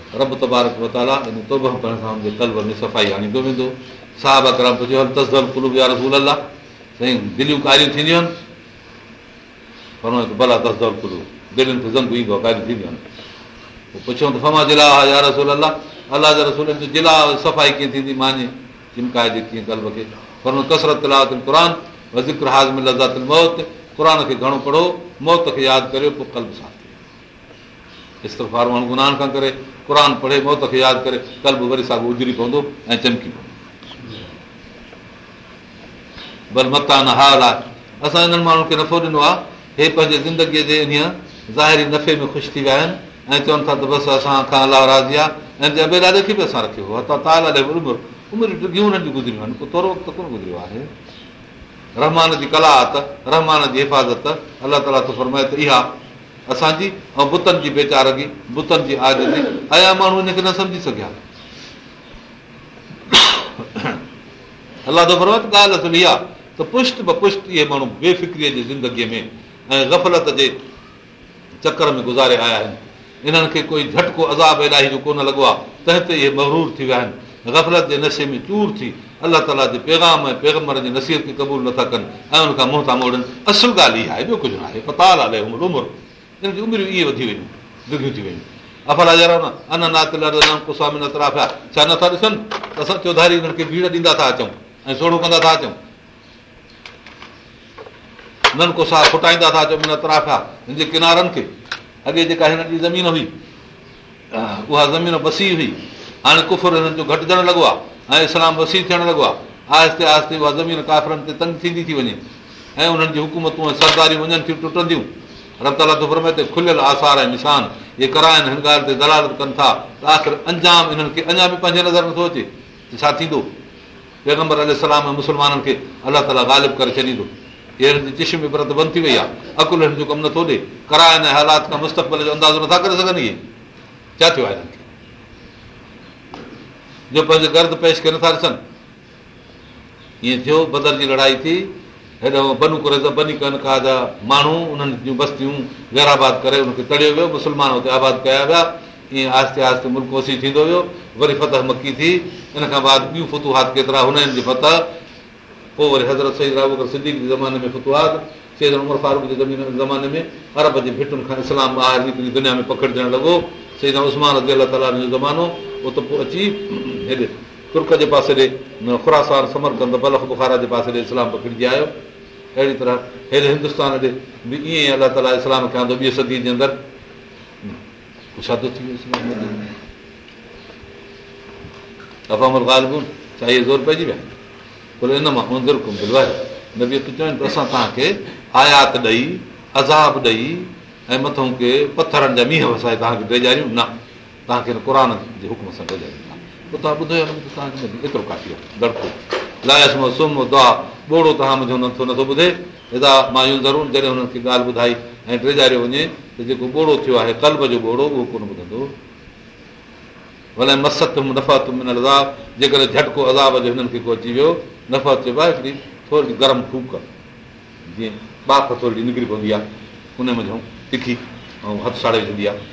रब तबारकाला करण सां कल्ब में सफ़ाई आणींदो वेंदो वेंदो साहबर पुछियो दिलियूं कारियूं थींदियूं आहिनि भला अलाह जे जो जिला सफ़ाई कीअं थींदी मांजे चिमकाए कीअं कसरत लाहत क़ुर खे घणो पढ़ो मौत खे यादि करियो पोइ कल्ब सां क़ुर पढ़े मौत खे यादि करे कल बि वरी साॻो उजरी पवंदो ऐं चमकी हाल आहे असां हिन माण्हुनि खे नफ़ो ॾिनो आहे हे पंहिंजे ज़िंदगीअ जे ख़ुशि थी विया आहिनि ऐं चवनि था त बसि असांखां अलाह राज़ी आहे रहमान जी कला त रहमान जी हिफ़ाज़त अलाह ताला त फरमाए त इहा असांजी ऐं बुतनि जी वेचार बुतनि जी आद जी माण्हू हिनखे न सम्झी सघिया अलाह त पुष्ट ब पुष्ट इहे माण्हू बेफिक्रीअ जी ज़िंदगीअ में ऐं गफ़लत जे चकर में गुज़ारे आया आहिनि इन्हनि खे कोई झटको अज़ाब इलाही जो कोन लॻो आहे तंहिं ते इहे महरूर थी विया आहिनि ग़फलत जे नशे में चूर थी अलाह ताला जे पैगाम ऐं पैगमरनि जी नसीहत खे क़बूल नथा कनि ऐं उनखां मुंहं था मोड़नि असुल ॻाल्हि इहा आहे ॿियो कुझु न आहे आहे पताल उमिरि उमिरि हिननि जी उमिरियूं ईअं वधी वियूं थी वियूं अफल हज़ारा छा नथा ॾिसनि असां चौधारी हुननि खे भीड़ ॾींदा था अचूं ऐं सोढ़ो कंदा था अचूं फुटाईंदा था अचूं नतरा हिन जे किनारनि खे अॻे जेका हिन जी ज़मीन हुई उहा ज़मीन वसी हुई हाणे कुफुर हिननि जो घटिजणु लॻो आहे ऐं इस्लाम वसी थियण लॻो आहिस्ते आहिस्ते उहा ज़मीन काफ़रनि ते तंग थींदी थी वञे ऐं उन्हनि जी हुकूमतूं ऐं सरदारियूं वञनि थियूं टुटंदियूं रमताला दुर में खुलियल आसार ऐं निशान इहे कराइनि हिन ॻाल्हि ते दलालत कनि था त आख़िर अंजाम पंहिंजे नज़र नथो अचे त छा थींदो पेगं ऐं मुस्लमाननि खे अलाह ताला ग़ालिब करे छॾींदो इहे हिन जी चिश्मत बंदि थी वई आहे अकुलु हिननि जो कमु नथो ॾे कराइनि ऐं हालात खां मुस्तक़बिल जो अंदाज़ो नथा करे सघनि इहे छा थियो आहे जो पंहिंजो गर्दु पेश करे नथा ॾिसनि ईअं थियो बदल जी लड़ाई थी हेॾो बनू करे बनी कनका जा माण्हू उन्हनि जूं बस्तियूं घराबाद करे उनखे तड़ियो वियो मुस्लमान हुते आबाद कया विया ईअं आहिस्ते आहिस्ते मुल्क मुल्कोसी थींदो वियो वरी फतह मकी थी इन खां बाद ॿियूं फतुहात केतिरा हुन जी फतह पोइ वरी हज़रत सईद सही सिद्दीक जे ज़माने में फुतहात सैद उमर फारूक जे ज़माने में अरब जे भिटुनि खां इस्लाम ॿाहिरि निकिरी दुनिया में पखिड़जणु लॻो उस्मान रज़ी अला ताला जो ज़मानो उते पोइ अची हेॾे तुर्क जे पासे ॾे ख़ुरासान समर कंद बल बुखारा जे पासे ॾे इस्लाम पखिड़िड़िजी आयो अहिड़ी तरह हेॾे हिंदुस्तान ॾे बि ईअं अलाह ताला इस्लाम कयां ॿी सदी जे अंदरि ज़ोर पइजी विया त असां तव्हांखे आयात ॾेई अज़ाब ॾेई ऐं मथां के पथरनि जा मींहं वसाए तव्हांखे न तव्हांखे क़ुर जे हुकुम सां सुम दुआ ॿोड़ो तव्हां मुंहिंजो हुननि थो नथो ॿुधे हेॾा मां इहो ज़रूरु जॾहिं हुननि खे ॻाल्हि ॿुधाई ऐं टेजारियो वञे त जेको ॿोड़ो थियो आहे कल्ब जो ॿोड़ो उहो कोन ॿुधंदो भले मस तफ़ा तुम हिन ला जेकॾहिं झटको अज़ाब जो हिननि खे को अची वियो नफ़ा चइबो आहे हिकिड़ी थोरी गरम फूक जीअं बाफ़ थोरी निकिरी पवंदी आहे उन मज़ो तिखी ऐं हथु साड़े छॾींदी आहे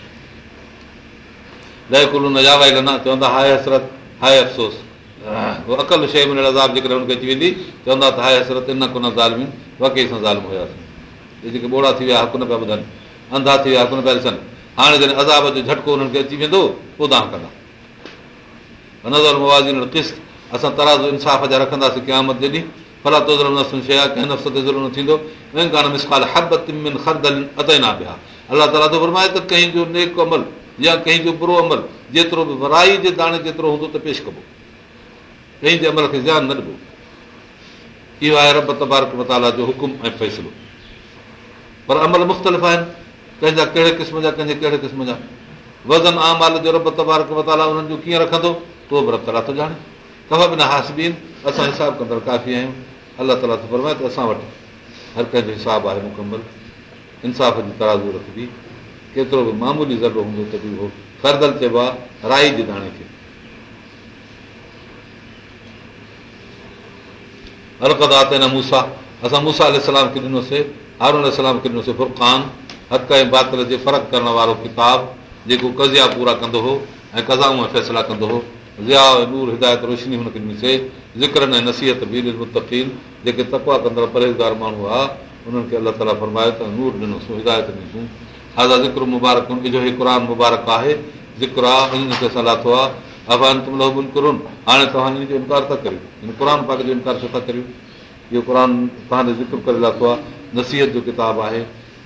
लहकुल न जावाई लना चवंदा हाय हसरत हाय अफ़सोसु अकल शइ में अज़ाब जेकॾहिं हुनखे अची वेंदी चवंदा त हाय हसरत न कुन ज़ाल वाकई सां हुयासीं इहे जेके ॿोड़ा थी विया हुकु न पिया ॿुधनि अंधा थी विया हुक न पिया ॾिसनि हाणे जॾहिं अज़ाब जो झटको हुननि खे अची वेंदो पोइ तव्हां कंदा नज़र क़िस्त असां तराज़ इंसाफ़ जा रखंदासीं क़यामत तो कंहिंमद थींदो अलाह ताला थो फरमाए त कंहिंजो नेक अमल या कंहिंजो बुरो अमल जेतिरो बि वराई जे दाणे जेतिरो हूंदो त पेश कबो पंहिंजे अमल खे ज़्यानु न ॾिबो इहो आहे रब तबारक मताला जो हुकुम ऐं फ़ैसिलो पर अमल मुख़्तलिफ़ आहिनि कंहिंजा कहिड़े क़िस्म जा कंहिंजे कहिड़े क़िस्म जा वज़न आम आल जो रब तबारक मताला उन्हनि जो कीअं रखंदो उहो बि रब ताला थो ॼाणे कबा बिना हासबीन असां हिसाब कंदड़ काफ़ी आहियूं अलाह ताला थो फरमाए त असां वटि हर कंहिंजो हिसाबु आहे मुकमल इंसाफ़ जी तराज़ू रखिबी केतिरो बि मामूली ज़बो हूंदो त बि उहो फर्दल चइबो आहे राई जे दाणे खे आते न मूसा असां मूसा अल खे ॾिनोसीं हारून सलाम खे ॾिनोसीं फुरकान हक़ ऐं बातल जे फ़र्क़ु करण वारो किताब जेको कज़िया पूरा कंदो हो ऐं कज़ाऊं ऐं फ़ैसिला कंदो हो ज़िया ऐं नूर हिदायत रोशनी हुनखे ॾिनीसीं ज़िक्र ऐं नसीहत बि जेके तपवा कंदड़ परहेज़गार माण्हू हुआ उन्हनि खे अलाह ताला फरमायो त नूर ॾिनोसीं हिदायत ॾिनो हाज़ा ज़िक्र मुबारक जो हे क़ुर मुबारक आहे ज़िक्र आहे खे सलाथ आहे अफ़ान तुम आफ़ान करनि हाणे तव्हां इन जो इनकार था करियो हिन क़ुर पाक जो इनकार छो था करियो इहो क़ुर तव्हांजो ज़िक्र करे लाथो आहे नसीहत जो किताबु आहे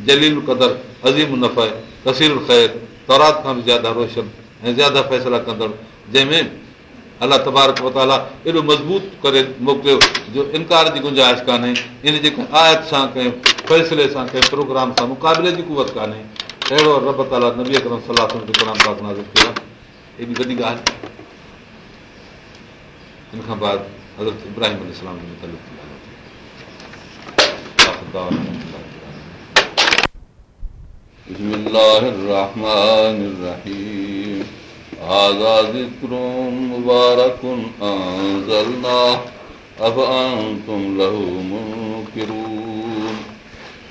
जलील जली अज़ीम नफ़ तसीर ख़ैर तौरात खां बि ज़्यादा रोशन ऐं ज़्यादा फ़ैसिला कंदड़ जंहिंमें अलाह तबारक मताला एॾो मज़बूत करे मोकिलियो जो इनकार जी गुंजाइश कान्हे इन जे कंहिं आयत सां कंहिं फ़ैसिले सां कंहिं प्रोग्राम सां मुक़ाबले जी कुवत कान्हे अहिड़ो रब ताला रबताला नबियत रुपिया एॾी वॾी ॻाल्हि हिन खां बाद हज़रत इब्राहिम अलाम जे मुतलिक़ هذا ذكر مبارك أنزلناه أفأنتم له منكرون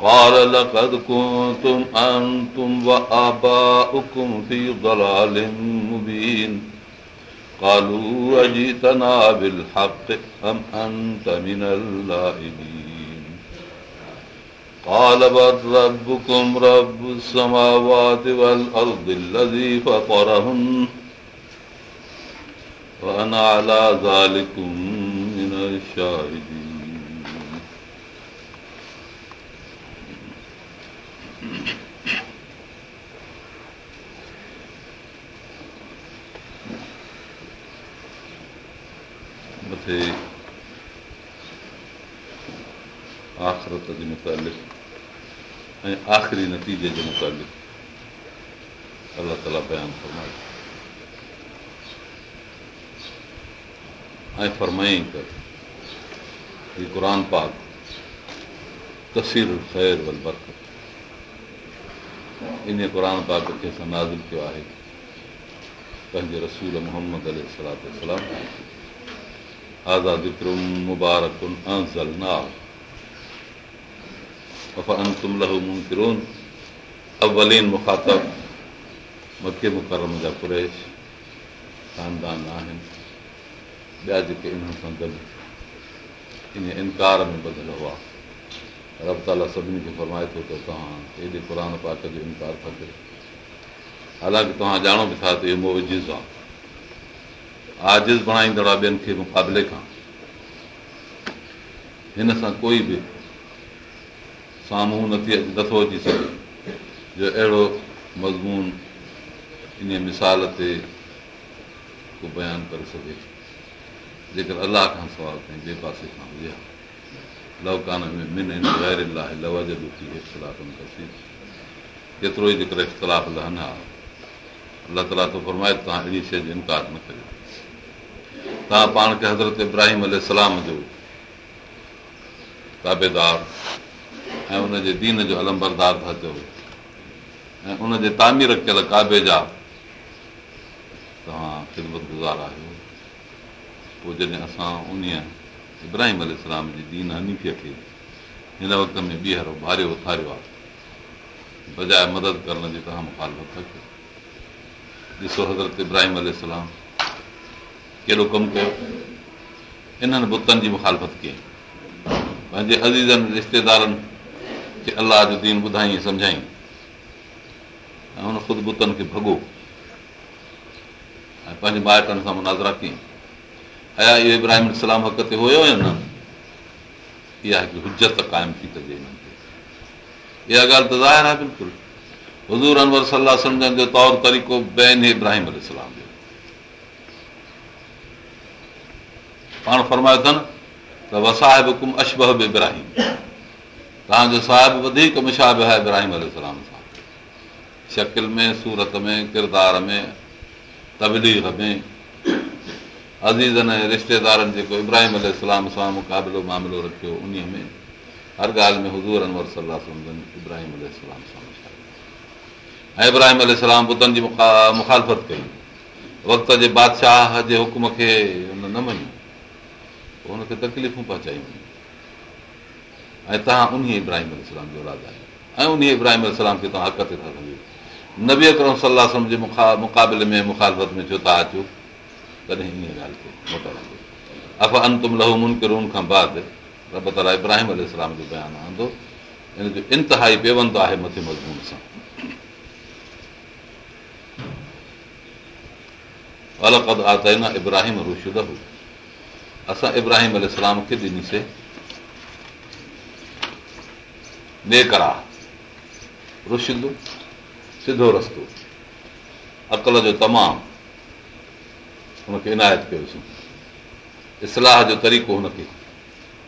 قال لقد كنتم أنتم وآباؤكم في ضلال مبين قالوا أجئتنا بالحق أم أنت من اللائمين قال بل ربكم رب السماوات والأرض الذي فطرهن وأنا على ذلكم من الشاهدين मथे आख़िरत जे मुताबिक़ ऐं आख़िरी नतीजे जे मुताबिक़ अलाह ताला बयानु पाक खे असां नाज़ुम कयो आहे पंहिंजे रसूल मोहम्मद अलातलाम आहिनि ॿिया जेके इन्हनि सां गॾु इन इनकार में ॿधलु हुआ रब ताला सभिनी खे फरमाए थो तव्हां हेॾे क़ुर पाक जो इनकार था कयो हालांकी तव्हां ॼाणो बि था त इहो मो आहे आज़िज़ बणाईंदड़ आहे ॿियनि खे मुक़ाबले खां हिन सां कोई बि साम्हूं नथी नथो अची सघे जो अहिड़ो मज़मून इन मिसाल ते को बयानु करे सघे जेकर अलाह खां सुवाल ॿिए पासे खां हुजे हा लवकान में मिन हिन ग़ैर विया लविन केतिरो ई जेकर इख़्तिलाफ़ लहनि हा अलाह ताला थो फरमाए तव्हां अहिड़ी शइ जो इनकार न कयो तव्हां पाण खे हज़रत इब्राहिम अल जो ताबेदार ऐं उनजे दीन जो अलमबरदार था चओ ऐं उनजे तामीर कयल काबे जा तव्हां ख़िदमत गुज़ार आहियो पोइ जॾहिं असां उन इब्राहिम सलाम जी दीन हनीफ़ीअ खे हिन वक़्त में ॿीहर भारियो उथारियो आहे बजाए मदद करण जी तव्हां मुखालत कयो ॾिसो हज़रत इब्राहिम कहिड़ो कमु कयो इन्हनि बुतनि जी मुख़ालफ़त कई पंहिंजे अज़ीज़नि रिश्तेदारनि खे अलाह जो दीन ॿुधाई सम्झाई ऐं हुन ख़ुदि बुतनि खे भॻो ऐं पंहिंजे माइटनि सां मुनाज़रा कयईं आया इहो इब्राहिम इस्लाम हक़ ते हुयो या न इहा हिकिड़ी हुजत क़ाइमु थी सघे इहा ॻाल्हि त ज़ाहिर आहे बिल्कुलु हज़ूर अनवर सलाह समुझण जो तौरु तरीक़ो बैन इब्राहिम अल इलाम पाण फरमायो अथनि त वसाहिब कुम अशबह बि इब्राहिम तव्हांजो साहिबु वधीक मुशाहब आहे इब्राहिम सां शकिल में सूरत में किरदार में तबलीग में अज़ीज़नि रिश्तेदारनि जेको इब्राहिम सां मुक़ाबिलो मामिलो रखियो उन में हर ॻाल्हि में हज़ूर अनवर इब्राहिम इब्राहिम सां ऐं बुतनि जी मुखालफ़त कई वक़्त जे बादशाह जे हुकुम खे न मञियो हुनखे तकलीफ़ूं पहुचायूं ऐं तव्हां उन इब्राहिम जो राज आहियो ऐं उन इब्राहिम खे तव्हां हक़ ते था नबी मुक़ाबले में मुखालफ़त में इब्राहिम अल जो बयानु आंदो हिन जो इंतिहाई पेवंत आहे असां इब्राहिम अल खे ॾिनीसीं नेकरा रुशिद सिधो रस्तो अक़ल जो तमामु हुनखे इनायत कयोसीं इस्लाह जो तरीक़ो हुनखे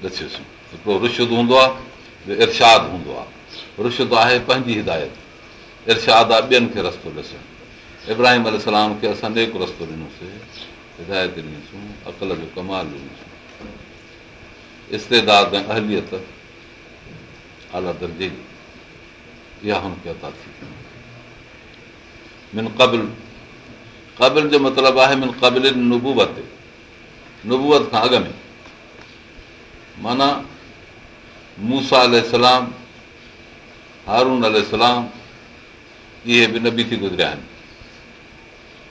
ॾिसियोसीं हिकिड़ो रुशिद हूंदो आहे इर्शाद हूंदो आहे रुशिद आहे पंहिंजी हिदायत इर्शाद आहे ॿियनि खे रस्तो ॾिसणु इब्राहिम अल खे असां नेक रस्तो ॾिनोसीं हिदायत ॾिसूं अकल जो कमाल ॾिनूं इस्तेदाद ऐं अहलियत आला दर्जी इहा हुनखे अदा थी मिनकबिल क़ाबिल जो मतिलबु आहे नुबुवत खां अॻ में माना मूसा अल हर अलाम इहे बि न थी गुज़रिया आहिनि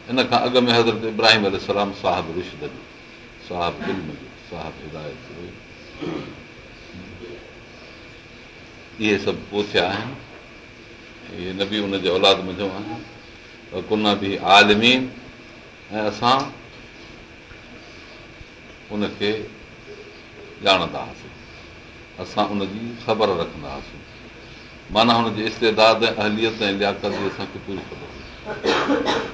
इन खां अॻु में हज़रत इब्राहिम अल साहिब रुशिद हिदायत जो इहे सभु पोइ थिया आहिनि इहे न बि उन जे औलाद मुंहिंजो आहिनि कुन बि आलिमी ऐं असां उनखे ॼाणंदा हुआसीं असां उनजी ख़बर रखंदा हुआसीं माना हुनजे इस्तेदाद ऐं अहलियत ऐं जी असांखे पूरी कंदो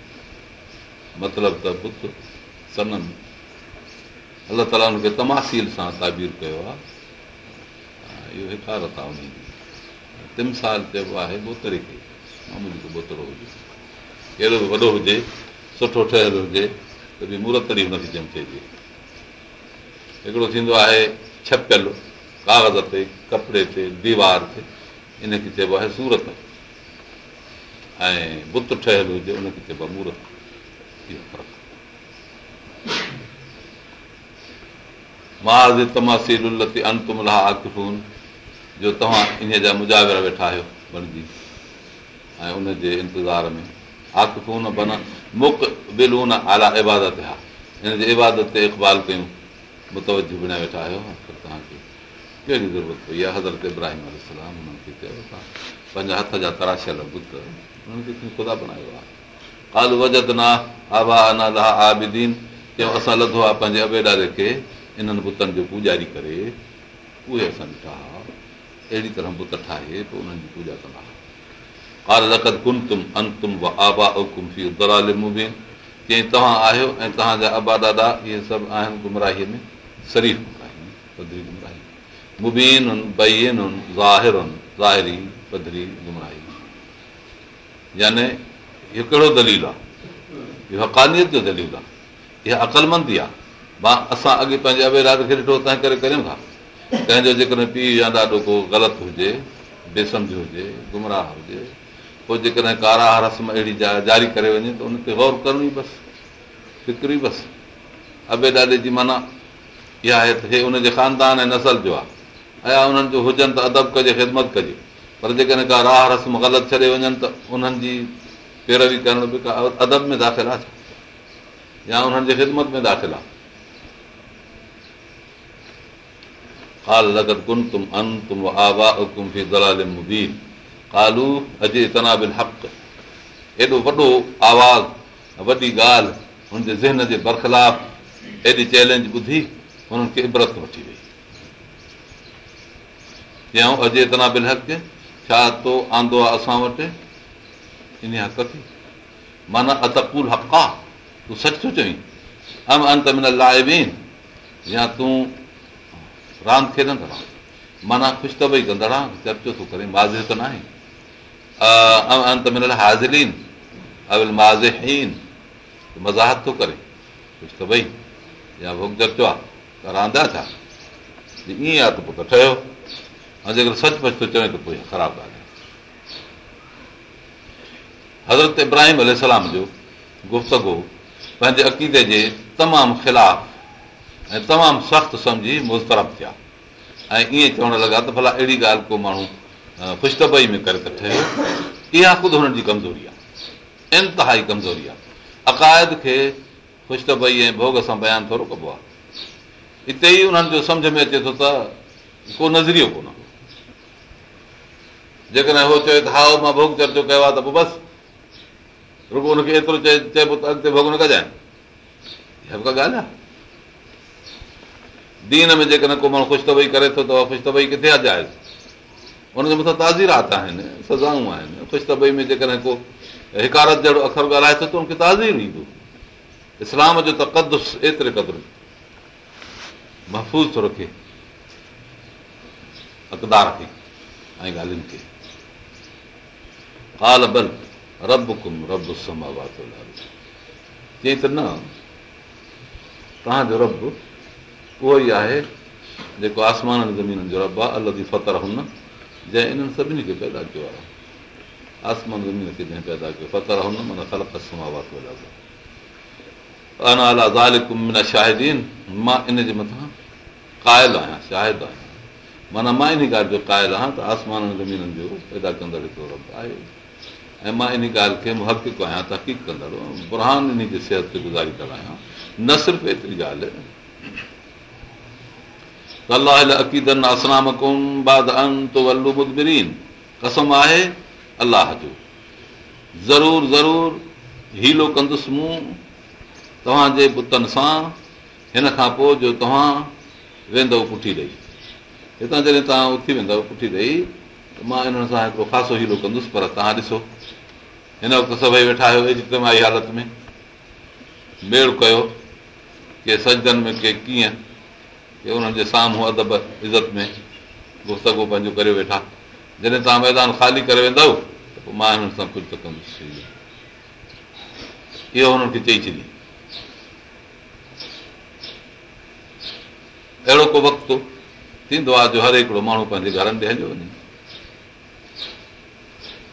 मतिलबु त बुत सनम अलाह ताला हुनखे तमासील सां ताबीर कयो आहे इहो हिकारत आहे दि तिमसाल चइबो आहे बोतरे खे मामूली बोतरो हुजे अहिड़ो बि वॾो हुजे सुठो ठहियलु हुजे त तॾहिं मूर्ती हुनखे जमिजे हिकिड़ो थींदो आहे छपियल कागज़ ते कपिड़े ते दीवार ते इनखे चइबो आहे सूरत ऐं बुत ठहियलु हुजे उनखे चइबो आहे मूरत तव्हां इन जा मुजाविर वेठा आहियो इंतज़ार में बिलून आला इबादत हा हिन जी इक़बाल कयूं वेठा आहियो तव्हांखे कहिड़ी ज़रूरत पई आहे हज़रत इब्राहिम पंहिंजा हथ जा तराशियल लधो आहे पंहिंजे अबे दादे जो पूजारी करे उहे ॾिठा अहिड़ी तरह बुत ठाहे पूजा कंदा चई तव्हां आहियो ऐं तव्हांजा सभु आहिनि इहो कहिड़ो दलील आहे इहो हकानियत जो दलील आहे इहा अकलमंदी आहे मां असां अॻे पंहिंजे अवेराद खे ॾिठो तंहिं करे करियूं था कंहिंजो जेकॾहिं पीउ या ॾाढो को ग़लति हुजे बेसम्झ हुजे गुमराह हुजे पोइ जेकॾहिं कारा रस्म अहिड़ी जाइ जारी करे वञे त उन ते गौर करणु ई बसि फिक्र ई बसि अबे ॾाॾे जी माना इहा आहे त हे उनजे ख़ानदान ऐं नसल जो आहे या उन्हनि जो हुजनि त अदब कजे ख़िदमत कजे पर जेकॾहिं का राह रस्म ग़लति छॾे वञनि त उन्हनि जी पैरवी करणु बि अदब में दाख़िल आहे या उन्हनि जे ख़िदमत में दाख़िल आहे قال لقد كنتم انتم واباؤكم فی ضلال مبين قالوا اجئتنا بالحق ايدو وڈو آواز وڈی گال هن ذهن جي برخلاف ایدی چیلنج ٻڌي هنن کي عبرت وٺي وئي يا اجئتنا بالحق تو آندو इन हक़ थी माना अतकूल हक़ आहे तूं सच थो चव अम अंत मिन लाए या तूं रांदि खे माना ख़ुशि त भई कंदड़ा चर्चो थो करे माज़िर त न आहे अंत मिन हाज़िरीन मज़ाहत थो करे ख़ुशि त भई या भोग चर्चो आहे त रांदि छा ईअं आहे त पुटु ठहियो ऐं जेकर सचपच थो चवे त पोइ ख़राबु आहे हज़रत इब्राहिम अलाम जो गुफ़्तगु पंहिंजे अक़ीदे जे तमामु ख़िलाफ़ ऐं तमामु सख़्तु सम्झी मुस्तरब थिया ऐं ईअं चवणु लॻा त भला अहिड़ी ॻाल्हि को माण्हू ख़ुशतबई में करे थो ठहे इहा ख़ुदि हुननि जी कमज़ोरी आहे इंतिहाई कमज़ोरी आहे अक़ाइद खे ख़ुशतबई ऐं भोग सां बयानु थोरो कबो आहे इते ई उन्हनि जो सम्झ में अचे थो त को नज़रियो कोन जेकॾहिं उहो चए त हा मां भोग चर्चो कयो आहे त पोइ बसि रुगो हुनखे एतिरो चए चइबो त अॻिते भॻवान इहा का ॻाल्हि आहे दीन में जेकॾहिं को माण्हू ख़ुशि ख़ुशितबई करे थो अथव ख़ुशि तबई किथे आहे जाए हुनजे मथां ताज़ीरात आहिनि सज़ाऊं आहिनि ख़ुशि ख़ुशितबई में जेकॾहिं को हिकारत जहिड़ो अख़र ॻाल्हाए थो त हुनखे ताज़ी ईंदो इस्लाम जो त एतिरे क़दुरु महफ़ूज़ थो रखे अक़दार खे ऐं ॻाल्हियुनि खे हाल रब कुम रब समावात चई त न तव्हांजो रब उहो ई आहे जेको आसमाननि ज़मीननि जो रब आहे अलॻि ई फतहु हुन जंहिं इन्हनि सभिनी खे पैदा कयो आहे आसमान ज़मीन खे जंहिं पैदा कयो फ़तर हुन माना ख़लक समावात अना अला ज़ाल शदीन मां इन जे मथां क़ाइल आहियां शाहिद आहियां माना मां इन ॻाल्हि जो क़ाइल आहियां त आसमाननि ज़मीननि जो पैदा कंदड़ हिकिड़ो रब आहे ऐं मां इन ॻाल्हि खे इन जी सिहत ते गुज़ारी तव्हांजे बुतनि सां हिन खां पोइ जो तव्हां वेंदव पुठी ॾेई हितां जॾहिं तव्हां उथी वेंदव पुठी ॾेई मां हिन सां हिकिड़ो ख़ासो हीलो कंदुसि पर तव्हां ॾिसो हिन वक़्तु सभई वेठा आहियो इज़त में आई में मेड़ कयो के सजन में के कीअं की उन्हनि जे साम्हूं अदब इज़त में गुफ़्तगु पंहिंजो करे वेठा जॾहिं तव्हां मैदान ख़ाली करे वेंदव त पोइ मां हिननि सां कुझु त कंदुसि इहो हुननि खे चई छॾी अहिड़ो को वक़्तु थींदो आहे जो हर हिकिड़ो माण्हू पंहिंजे घरनि ॾे हलियो वञे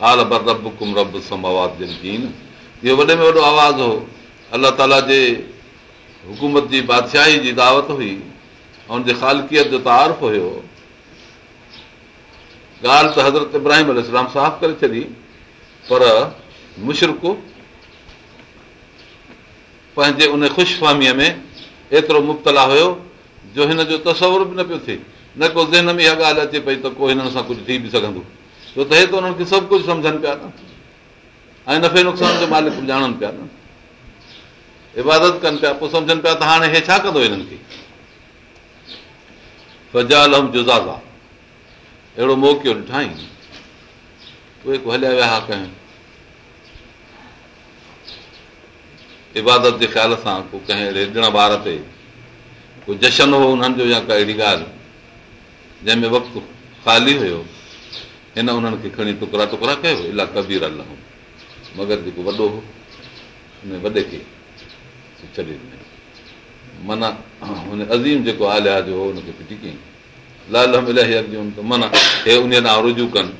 हाल बर रब रब कुम इहो वॾे में वॾो आवाज़ु हो अलाह ताला जे हुकूमत जी बादशाही जी दावत हुई ऐं हुनजी ख़ालकियत जो तारफ़ हुयो ॻाल्हि त हज़रत इब्राहिम अल साहबु करे छॾी पर मुशरक पंहिंजे उन ख़ुश में एतिरो मुबतला हुयो जो हिन जो तसवु बि न पियो थिए न को ज़हन में इहा ॻाल्हि अचे पई त को हिननि सां कुझु थी बि सघंदो छो त हे त हुननि खे सभु कुझु सम्झनि पिया न ऐं नफ़े नुक़सान जो मालिक ॼाणनि पिया न इबादत कनि पिया पोइ सम्झनि पिया त हाणे हे छा कंदो हिननि खे फज़ालम जुज़ाज़ा अहिड़ो मौकियो ॾिठाई उहे को हलिया विया हा कंहिं इबादत जे ख़्याल सां को कंहिं अहिड़े ॾिण ॿार ते को जशन हो हुननि जो या का अहिड़ी ॻाल्हि जंहिंमें वक़्तु ख़ाली हुयो हिन उन्हनि खे खणी टुकड़ा टुकड़ा कयो इलाही कबीर मगर जेको वॾो हो वॾे खे छॾे ॾिनो माना हुन अज़ीम जेको आलिया जो हो हुनखे फिटी कयईं लाल इलाही त माना हे उन रुजू कनि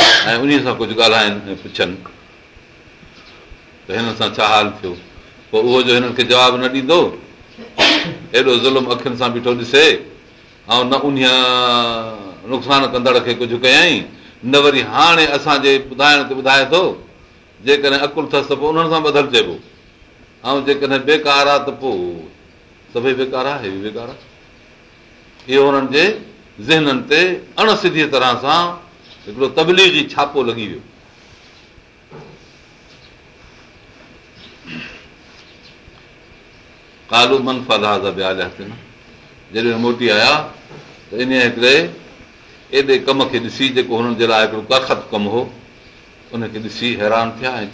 ऐं उन सां कुझु ॻाल्हाइनि ऐं पुछनि त हिन सां छा हाल थियो पोइ उहो जो हिननि खे जवाबु न ॾींदो एॾो ज़ुल्म अखियुनि सां बीठो ॾिसे ऐं न उन नुक़सान कंदड़ खे कुझु कयई न वरी हाणे असांजे ॿुधाइण ते ॿुधाए थो जेकॾहिं अकुल अथसि त पोइ उन्हनि सां ॿधलु चइबो ऐं जेकॾहिं बेकार आहे त पोइ सभई बेकार आहे हे बेकार आहे इहो हुननि जे ज़हननि ते अणसिधीअ तरह सां हिकिड़ो तबली जी छापो लॻी वियो कालू मन मोटी आया त इन हिकिड़े एॾे कम खे ॾिसी जेको हुननि जे लाइ हिकिड़ो ताक़त कमु हो उनखे ॾिसी हैरान थिया ऐं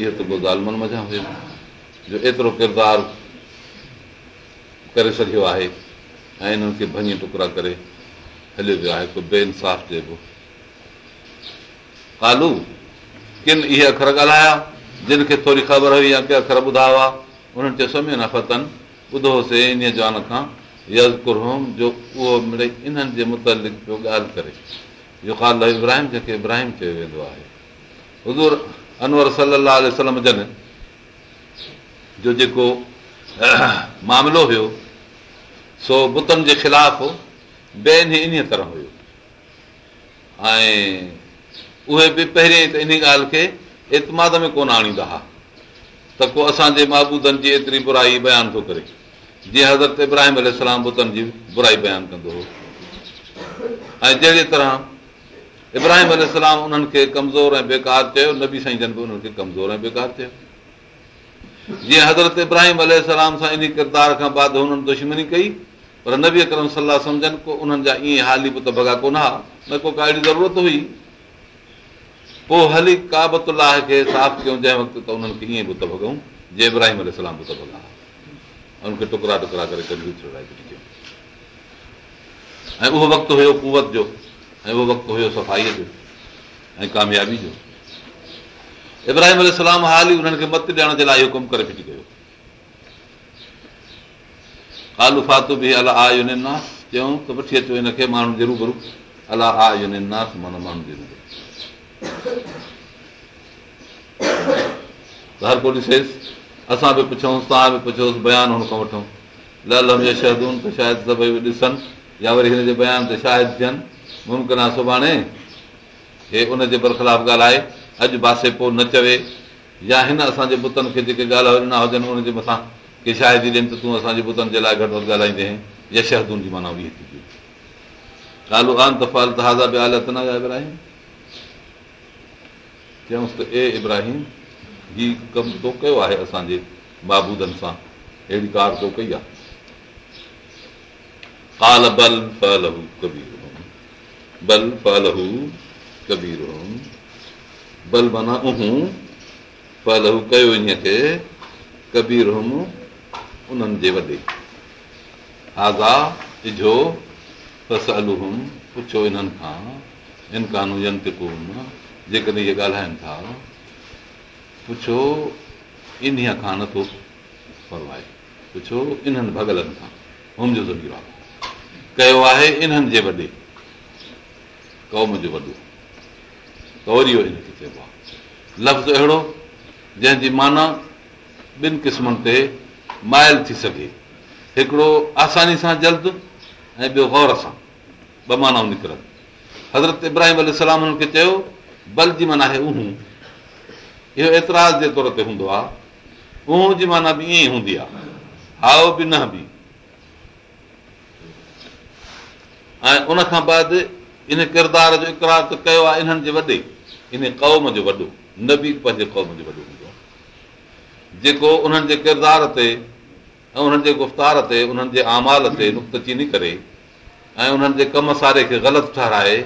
चवणु लॻा त एतिरो किरदारु करे सघियो आहे ऐं इन्हनि खे भञी टुकड़ा करे हलियो वियो आहे कालू किन इहे अखर ॻाल्हाया जिन खे थोरी ख़बर हुई या के ॿुधा हुआ उन्हनि चयोमी नफ़तनि ॿुधोसीं इन जान खां युकुर हुउमि जो उहो मिड़ई इन्हनि जे मुतालिक़ पियो ॻाल्हि करे इब्राहिम जंहिंखे इब्राहिम चयो वेंदो आहे हज़ूर अनवर सलाह आलम जन जो जेको मामिलो हुयो सो बुतनि जे ख़िलाफ़ु बे इन तरह हुयो ऐं उहे बि पहिरीं त इन ॻाल्हि खे इतमाद में कोन आणींदा हुआ त को असांजे महबूदनि जी एतिरी बुराई बयानु थो करे जीअं हज़रत इब्राहिम अलाम बुतनि जी बुराई बयानु कंदो हो ऐं जहिड़े तरह इब्राहिम अलाम उन्हनि खे कमज़ोर ऐं बेकार चयो नबी साईं जन बि उन्हनि खे कमज़ोर ऐं बेकार चयो जीअं हज़रत इब्राहिम अलाम सां इन किरदार खां बाद हुननि दुश्मनी कई पर नबी अकरम सलाह सम्झनि को उन्हनि जा ईअं हाली बि त भॻा कोन हा न को का अहिड़ी ज़रूरत हुई पोइ हली काबत खे साफ़ कयूं जंहिं वक़्तु करे उहो वक़्तु हुयो कुवत जो ऐं उहो वक़्तु हुयो सफ़ाईअ जो ऐं कामयाबी जो इब्राहिम हाली मत ॾियण जे लाइ इहो कमु करे फिटी कयो वठी अचो हिनखे हर कोसि असांसि तुछोसि बयान वठूं हिन जे बयान ते शायदि थियनि मुमकिन आहे सुभाणे हे हुनजे बरख़लाफ़ ॻाल्हाए अॼु पासे पोइ न चवे या हिन असांजे पुतनि खे जेके ॻाल्हि हुजनि उनजे मथां की शायदि ॾियनि त तूं असांजे लाइ घटि वधि ॻाल्हाईंदे या शहदून जी माना चयोसि त ए इब्राहिम ही कमु तो कयो आहे असांजे बाबूदनि सां अहिड़ी कार तो कई आहे कबीर हुम उन्हनि जे वॾे आज़ा इझो फसल हुम पुछो इन्हनि खां इनकानू यंत कोन जेकॾहिं इहे ॻाल्हाइनि था पुछो इन खां नथो पुछो इन्हनि भॻलनि खां होम जो आहे कयो आहे इन्हनि जे वॾे क़ौम जो वॾो कौरियो इहो चइबो आहे लफ़्ज़ अहिड़ो जंहिंजी माना ॿिनि क़िस्मनि ते मायल थी सघे हिकिड़ो आसानी सां जल्द ऐं ॿियो गौर सां ॿ माना निकिरनि हज़रत इब्राहिम अल खे चयो बलजी माना आहे इहो एतिराज़ जे तौर ते हूंदो आहे उहो जी माना बि ईअं ई हूंदी आहे हाओ बि बि न ऐं उनखां बाद इन किरदार जो इकरार त कयो आहे इन्हनि जे वॾे इन क़ौम जो वॾो न बि पंहिंजे क़ौम जो वॾो हूंदो आहे जेको उन्हनि जे किरदार ते ऐं उन्हनि जे गुफ़्तार ते उन्हनि जे आमाल ते नुक़्तीनी करे ऐं उन्हनि जे कम सारे खे ग़लति ठहाराए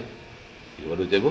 वॾो चइबो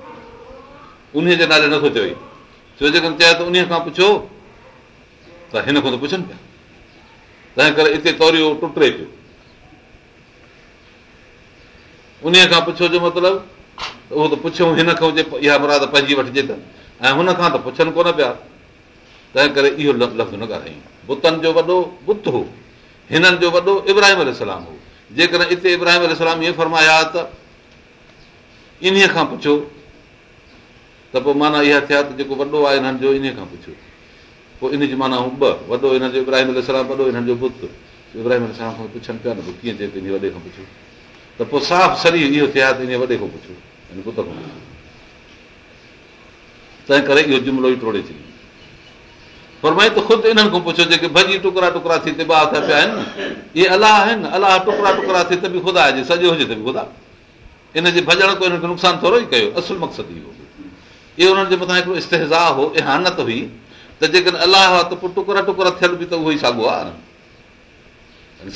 उन जे नाले नथो चए छो जेकॾहिं चए त उन खां पुछो त हिन करे तौरियो टुटे पियो उन खां मतिलबु पंहिंजी पिया तंहिं करे इहो लफ़्ज़ न ॻाल्हायूं बुतनि जो वॾो बुत हो वॾो इब्राहिम हो जेकॾहिं इब्राहिम इएं फरमाया त इन्हीअ खां पुछो त पोइ माना इहा थिया त जेको वॾो आहे हिननि जो इन खां पुछो पोइ इन जी माना हू ॿ वॾो हिन जो इब्राहिम अलाम वॾो हिननि जो पुत इब्राहिम अलाम खां पुछनि पिया न पोइ कीअं चए तुंहिंजे वॾे खां पुछो त पोइ साफ़ु सड़ी इएं थिया वॾे खां पुछो तंहिं करे इहो जुमिलो ई टोड़े छॾियो पर मां त ख़ुदि इन्हनि खां पुछियो जेके भॼी टुकड़ा टुकड़ा थी थिया पिया आहिनि न इहे अलाह आहिनि अलाह टुकड़ा टुकड़ा थिए त बि ख़ुदा जे सॼो हुजे त बि ख़ुदा इन जे भॼण खां नुक़सानु थोरो ई कयो असुलु मक़सदु इहो इहो हुननि जे मथां इस्तेज़ा हो इहानत हुई त जेकॾहिं अलाह हुआ त पोइ टुकर टुकर थियल बि त उहो ई साॻियो आहे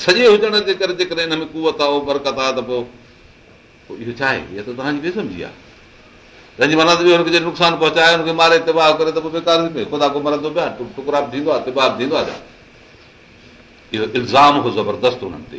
सॼे हुजण जे करे जेकॾहिं कुवत आहे बरकत आहे त पोइ इहो छा आहे इहा त तव्हांजी वेज़म जी हुनखे नुक़सानु पहुचाए मारे तिबाह करे इहो इल्ज़ाम हो ज़बरदस्त हुननि ते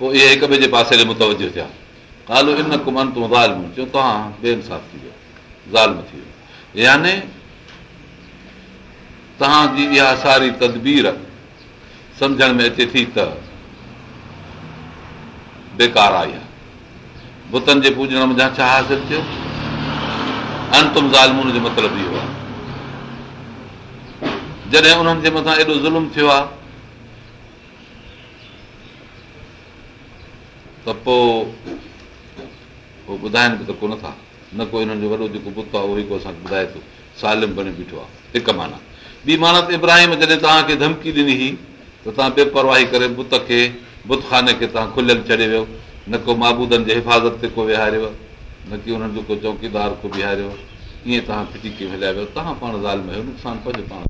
पोइ इहे हिक ॿिए जे पासे ते मुतवजो थिया कालो इन कुमन तूं चयो तव्हां इंसाफ़ थी थी वियो वियो याने तव्हांजी इहा सारी तदबीर सम्झण में अचे थी त बेकार आई आहे बुतनि जे पूॼण में छा हासिर थियो अंतुम ज़ालमून जो मतिलबु इहो आहे जॾहिं उन्हनि जे मथां एॾो ज़ुल्म थियो आहे त पोइ उहो ॿुधाइनि बि त कोन था न को हिननि जो वॾो जेको बुत आहे उहो ई को असांखे ॿुधाए थो सालिम बणी बीठो आहे हिकु माना ॿी माना त इब्राहिम जॾहिं तव्हांखे धमकी ॾिनी हुई त तव्हां बेपरवाही करे बुत खे बुत ख़ाने खे तव्हां खुलियल छॾे वियो न को महबूदनि जे हिफ़ाज़त ते को विहारियो न की हुननि जो को चौकीदार को बिहारियो ईअं तव्हां फिटी कीअं हलिया वियो तव्हां पाण ज़ाल में नुक़सानु पंहिंजो पाण